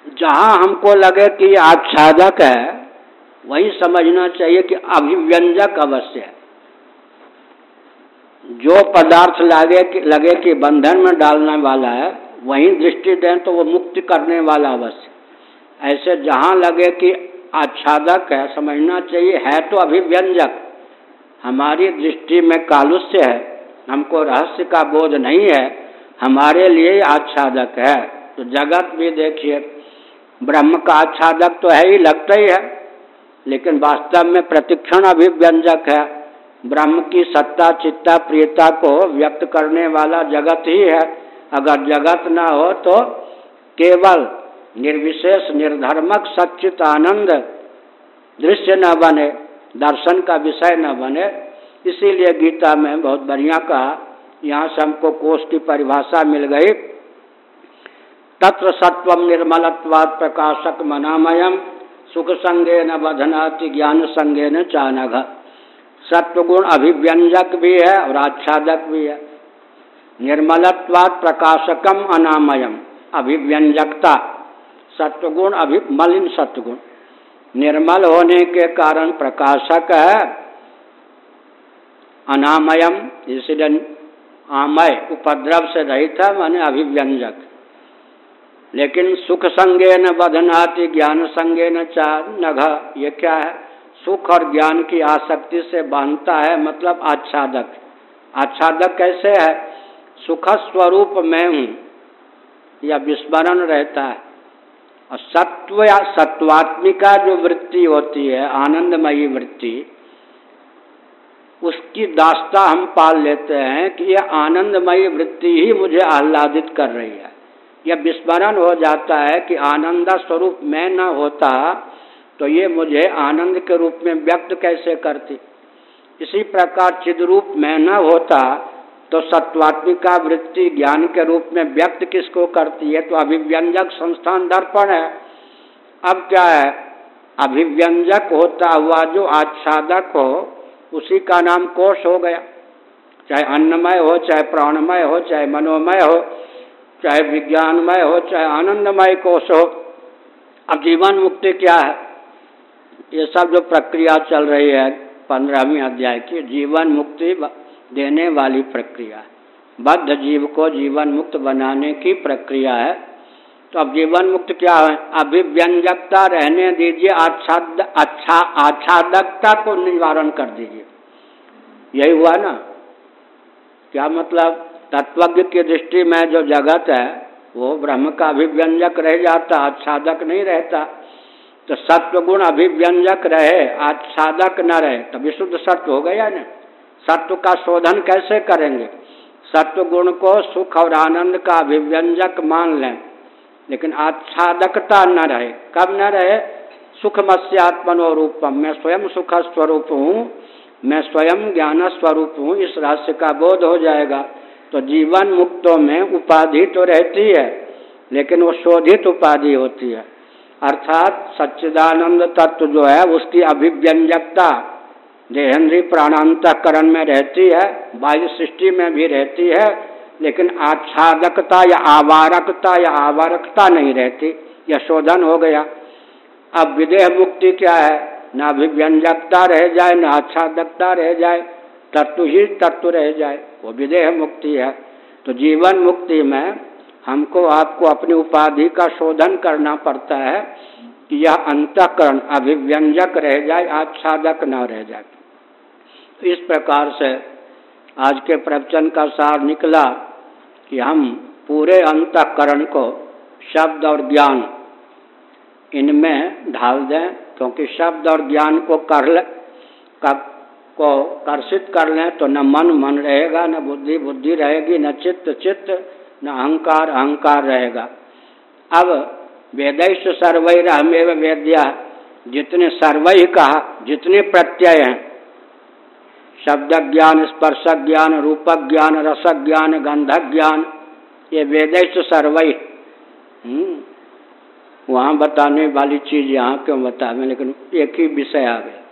जहाँ हमको लगे कि आच्छादक है, वही समझना चाहिए कि अभिव्यंजक अवश्य है। जो पदार्थ लगे कि लगे कि बंधन में डालने वाला है, वही दृष्टि दें तो वो मुक्ति करने वाला अवश्य ऐसे जहाँ लगे कि आच्छादक है समझना चाहिए। है तो अभिव्यंजक। हमारी दृष्टि में कालुष्य है। हमको रहस्य का बोध नहीं है। हमारे लिए आच्छादक है। तो जगत भी देखिए, ब्रह्म का आच्छादक तो है ही, लगता ही है। लेकिन वास्तव में प्रतिक्षण अभिव्यंजक है। ब्रह्म की सत्ता, चित्ता, प्रियता को व्यक्त करने वाला जगत ही है। अगर जगत न हो तो केवल निर्विशेष, निर्धर्मक सचित आनंद दृश्य न बने, दर्शन का विषय न बने। इसीलिए गीता में बहुत बढ़िया कहा, यहाँ से हमको कोष की परिभाषा मिल गई। तत्र सत्व निर्मलत्वाद प्रकाशक मनामयम सुख संगे न बधनाति ज्ञान संगे न चानघ सत्वगुण अभिव्यंजक भी है और आच्छादक भी है। निर्मलत्वात् प्रकाशकम अनामयम, अभिव्यंजकता। सत्वगुण, अभि मलिन सत्वगुण। निर्मल होने के कारण प्रकाशक है। अनामयम इसलिए आमय, उपद्रव से रहित है, माने अभिव्यंजक। लेकिन सुख संगे न बधनाति ज्ञान संगे न चा नघ, ये क्या है? सुख और ज्ञान की आसक्ति से बांधता है मतलब आच्छादक। आच्छादक कैसे है? सुख स्वरूप में हूँ, या विस्मरण रहता है। और सत्व या सत्वात्मिका जो वृत्ति होती है, आनंदमयी वृत्ति, उसकी दास्ता हम पाल लेते हैं कि यह आनंदमयी वृत्ति ही मुझे आह्लादित कर रही है। यह विस्मरण हो जाता है कि आनंद स्वरूप मैं न होता तो ये मुझे आनंद के रूप में व्यक्त कैसे करती? इसी प्रकार चिद रूप में न होता तो सत्वात्मिका वृत्ति ज्ञान के रूप में व्यक्त किसको करती है? तो अभिव्यंजक संस्थान दर्पण है। अब क्या है? अभिव्यंजक होता हुआ जो आच्छादक हो, उसी का नाम कोष हो गया। चाहे अन्नमय हो, चाहे प्राणमय हो, चाहे मनोमय हो, चाहे विज्ञानमय हो, चाहे आनंदमय कोष हो। अब जीवन मुक्ति क्या है? ये सब जो प्रक्रिया चल रही है, पंद्रहवीं अध्याय की, जीवन मुक्ति देने वाली प्रक्रिया। बद्ध जीव को जीवन मुक्त बनाने की प्रक्रिया है। तो अब जीवन मुक्त क्या है? अभिव्यंजकता रहने दीजिए, आच्छाद अच्छा आच्छादकता को निवारण कर दीजिए। यही हुआ ना? क्या मतलब? तत्वज्ञ की दृष्टि में जो जगत है, वो ब्रह्म का अभिव्यंजक रह जाता, आच्छादक नहीं रहता। तो सत्व गुण अभिव्यंजक रहे, आच्छादक न रहे तो विशुद्ध सत्य हो गया ना? सत्व का शोधन कैसे करेंगे? सत्व गुण को सुख और आनंद का अभिव्यंजक मान लें। लेकिन आच्छादकता न रहे। कब न रहे? सुख मत्स्यात्मनो रूपम। मैं स्वयं सुख स्वरूप हूँ। मैं स्वयं ज्ञान स्वरूप हूँ। इस रहस्य का बोध हो जाएगा। तो जीवन मुक्तों में उपाधि तो रहती है, लेकिन वो शोधित उपाधि होती है। अर्थात सच्चिदानंद तत्व जो है, उसकी अभिव्यंजकता देहेंद्री प्राणांतकरण में रहती है, वायु सृष्टि में भी रहती है, लेकिन आच्छादकता या आवारकता या आवारकता नहीं रहती, यह शोधन हो गया। अब विदेह मुक्ति क्या है? न अभिव्यंजकता रह जाए, न आच्छादकता रह जाए, तत्व ही तत्व रह जाए, वो विदेह मुक्ति है। तो जीवन मुक्ति में हमको आपको अपनी उपाधि का शोधन करना पड़ता है। कि यह अंतकरण, अभिव्यंजक रह जाए, आच्छादक न रह जाए। तो इस प्रकार से आज के प्रवचन का सार निकला कि हम पूरे अंतकरण को शब्द और ज्ञान इनमें ढाल दें, क्योंकि शब्द और ज्ञान को कर ले, का, को कर्षित कर लें तो न मन मन रहेगा, न बुद्धि बुद्धि रहेगी, न चित्त चित्त, न अहंकार अहंकार रहेगा। अब वेदैश सर्वैर हमेव वेद्या। जितने सर्वै कहा जितने प्रत्यय हैं। शब्द ज्ञान स्पर्श ज्ञान रूप ज्ञान रस ज्ञान गंध ज्ञान ये वेदैश सर्वै। हम्म, वहाँ बताने वाली चीज़ यहाँ क्यों बता लेकिन एक ही विषय आ गया।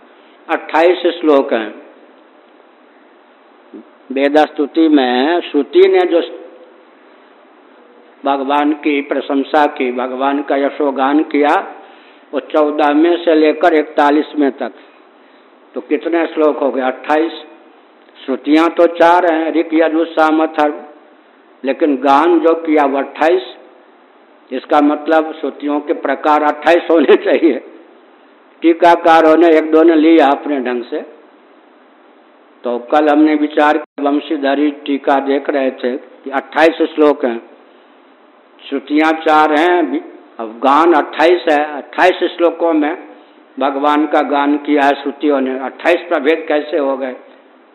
अट्ठाईस श्लोक हैं। वेदा स्तुति में श्रुति ने जो भगवान की प्रशंसा की, भगवान का यशोगान किया, वो चौदह में से लेकर इकतालीस में तक। तो कितने श्लोक हो गए? अट्ठाईस। श्रुतियाँ तो चार हैं, ऋक यजुसामथर्व लेकिन गान जो किया वो अट्ठाईस। इसका मतलब श्रुतियों के प्रकार अट्ठाईस होने चाहिए। टीकाकारों ने एक दो ने लिया अपने ढंग से। तो कल हमने विचार वंशीधरी टीका देख रहे थे कि अट्ठाईस श्लोक हैं। श्रुतियाँ चार हैं अब गान अट्ठाईस है, अट्ठाईस श्लोकों में भगवान का गान किया है श्रुतियों ने। अट्ठाईस प्रभेद कैसे हो गए?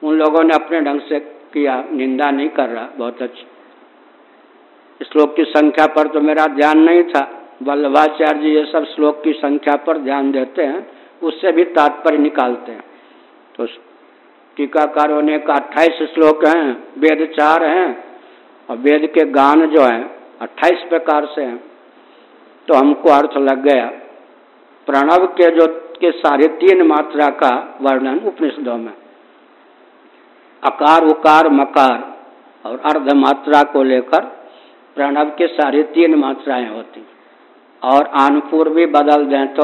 उन लोगों ने अपने ढंग से किया, निंदा नहीं कर रहा, बहुत अच्छा। श्लोक की संख्या पर तो मेरा ध्यान नहीं था। वल्लभाचार्य जी ये सब श्लोक की संख्या पर ध्यान देते हैं, उससे भी तात्पर्य निकालते हैं। तो टीकाकारों ने का अट्ठाईस श्लोक हैं, वेद चार हैं, और वेद के गान जो हैं अट्ठाईस प्रकार से हैं तो हमको अर्थ लग गया। प्रणव के जो, के साढ़े तीन मात्रा का वर्णन उपनिषदों में। अकार, उकार, मकार और अर्ध मात्रा को लेकर प्रणव के साढ़े तीन मात्राएँ होती। और आनपुर भी बदल दें तो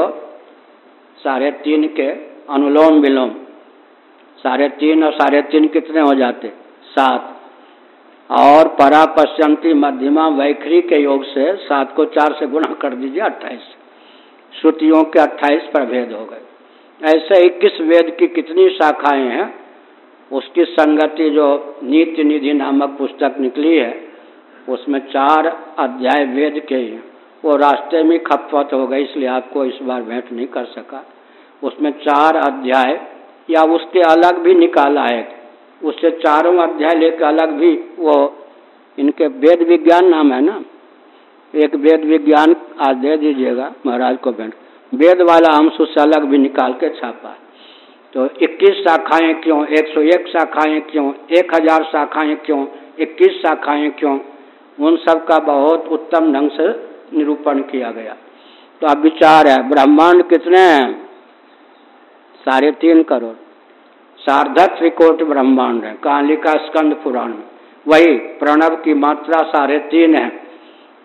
साढ़े तीन के अनुलोम विलोम। साढ़े तीन और साढ़े तीन कितने हो जाते? सात। और परा पश्चंती मध्यमा वैखरी के योग से सात को चार से गुणा कर दीजिए अट्ठाईस। श्रुतियों के अट्ठाईस प्रभेद हो गए। ऐसे इक्कीस वेद की कितनी शाखाएँ हैं, उसकी संगति जो नीति निधि नामक पुस्तक निकली है, उसमें चार अध्याय वेद के हैं। वो रास्ते में खपत हो गई इसलिए आपको इस बार भेंट नहीं कर सका। उसमें चार अध्याय, या उसके अलग भी निकाला है। उससे चारों अध्याय लेकर अलग भी वो इनके वेद विज्ञान नाम है ना? एक वेद विज्ञान आज दे दीजिएगा महाराज को भेंट। वेद वाला अंश उससे अलग भी निकाल के छापा तो 21 शाखाएँ क्यों? 101 शाखाएँ क्यों? 1000 शाखाएँ क्यों? 21 शाखाएँ क्यों? उन सब का बहुत उत्तम ढंग से निरूपण किया गया। तो अब विचार है, ब्रह्मांड कितने हैं? साढ़े तीन करोड़। सार्धक त्रिकोट ब्रह्मांड है कहाँ लिखा स्कंद पुराण। वही प्रणव की मात्रा साढ़े तीन है,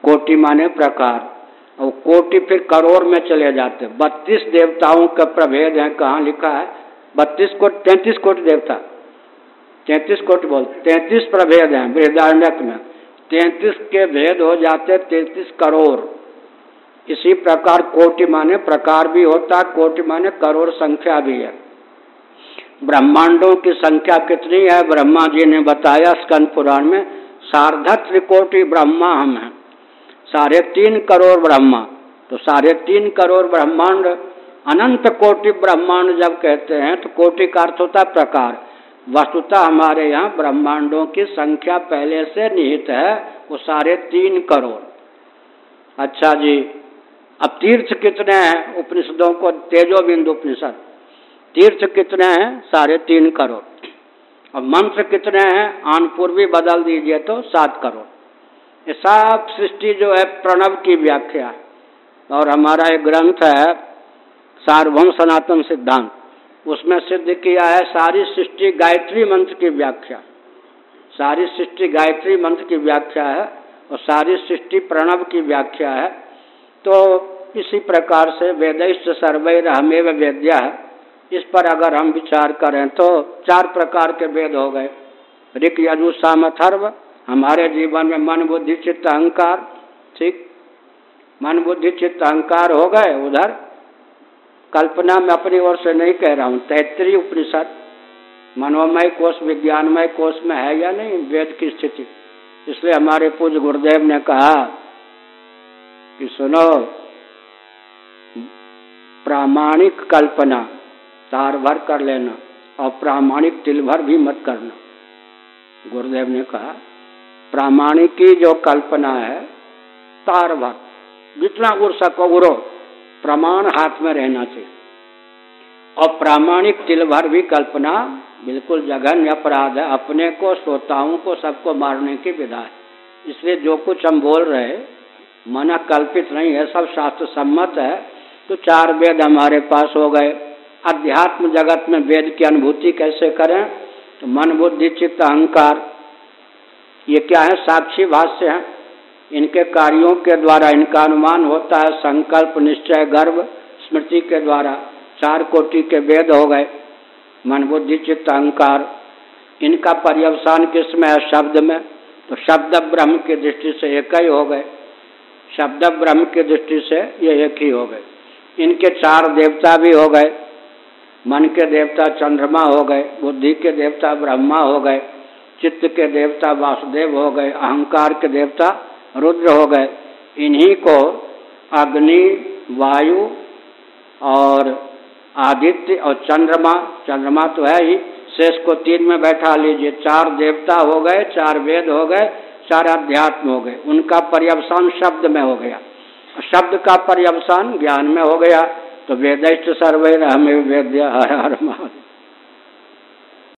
कोटि माने प्रकार। और कोटि फिर करोड़ में चले जाते बत्तीस देवताओं का प्रभेद है, कहाँ लिखा है? बत्तीस कोट, तैतीस कोटि देवता। तैतीस कोटि बोल तैतीस प्रभेद हैं बृहदारण्यक में। तैतीस के भेद हो जाते तैतीस करोड़। इसी प्रकार कोटि माने प्रकार भी होता, कोटि माने करोड़ संख्या भी है। ब्रह्मांडों की संख्या कितनी है? ब्रह्मा जी ने बताया स्कंद पुराण में, सार्ध त्रिकोटि ब्रह्मा हम हैं। साढ़े तीन करोड़ ब्रह्मा। तो साढ़े तीन करोड़ ब्रह्मांड, अनंत कोटि ब्रह्मांड जब कहते हैं तो कोटि का अर्थ होता प्रकार। वस्तुतः हमारे यहाँ ब्रह्मांडों की संख्या पहले से निहित है, वो साढ़े तीन करोड़। अच्छा जी, अब तीर्थ कितने हैं? उपनिषदों को तेजो बिंदु उपनिषद। तीर्थ कितने हैं? साढ़े तीन करोड़। और मंत्र कितने हैं? आनपुर भी बदल दीजिए तो सात करोड़। ये सब सृष्टि जो है, प्रणव की व्याख्या और हमारा एक ग्रंथ है, सार्वभौम सनातन सिद्धांत। उसमें सिद्ध किया है, सारी सृष्टि गायत्री मंत्र की व्याख्या। सारी सृष्टि गायत्री मंत्र की व्याख्या है, और सारी सृष्टि प्रणव की व्याख्या है। तो इसी प्रकार से वेदिष्ट सर्वैर हमेव वेद्या है इस पर अगर हम विचार करें तो चार प्रकार के वेद हो गए। ऋक, यजु सामथर्व हमारे जीवन में मन, बुद्धि, चित्त, अहंकार, ठीक? मन, बुद्धि, चित्त, अहंकार हो गए उधर। कल्पना में अपनी ओर से नहीं कह रहा हूँ तैतरी उपनिषद। मनोमय कोष विज्ञानमय कोष में है या नहीं? वेद की स्थिति। इसलिए हमारे पूज गुरुदेव ने कहा कि सुनो, प्रामाणिक कल्पना तार भर कर लेना और प्रामाणिक तिल भर भी मत करना। गुरुदेव ने कहा, प्रामाणिक की जो कल्पना है तार भर जितना उड़ सको उड़ो प्रमाण हाथ में रहना चाहिए। और प्रामाणिक तिल भर भी कल्पना बिल्कुल जघन्य अपराध है। अपने को, श्रोताओं को, सबको मारने की विधा है। इसलिए जो कुछ हम बोल रहे, मना कल्पित नहीं है, सब शास्त्र सम्मत है। तो चार वेद हमारे पास हो गए। अध्यात्म जगत में वेद की अनुभूति कैसे करें? तो मन, बुद्धि, चित्त, अहंकार, ये क्या है? साक्षी भाष्य है। इनके कार्यों के द्वारा इनका अनुमान होता है। संकल्प, निश्चय गर्भ स्मृति के द्वारा चार कोटि के वेद हो गए। मन, बुद्धि, चित्त, अहंकार। इनका पर्यवसान किसमें है? शब्द में। तो शब्द ब्रह्म की दृष्टि से एक ही हो गए। शब्द ब्रह्म की दृष्टि से ये एक ही हो गए। इनके चार देवता भी हो गए। मन के देवता चंद्रमा हो गए, बुद्धि के देवता ब्रह्मा हो गए, चित्त के देवता वासुदेव हो गए, अहंकार के देवता रुद्र हो गए। इन्हीं को अग्नि, वायु और आदित्य और चंद्रमा चंद्रमा तो है ही, शेष को तीन में बैठा लीजिए। चार देवता हो गए, चार वेद हो गए, चार अध्यात्म हो गए। उनका पर्यवसान शब्द में हो गया। शब्द का पर्यवसान ज्ञान में हो गया। तो वेदिष्ट सर्वे हमें वेद्य हर हर महादेव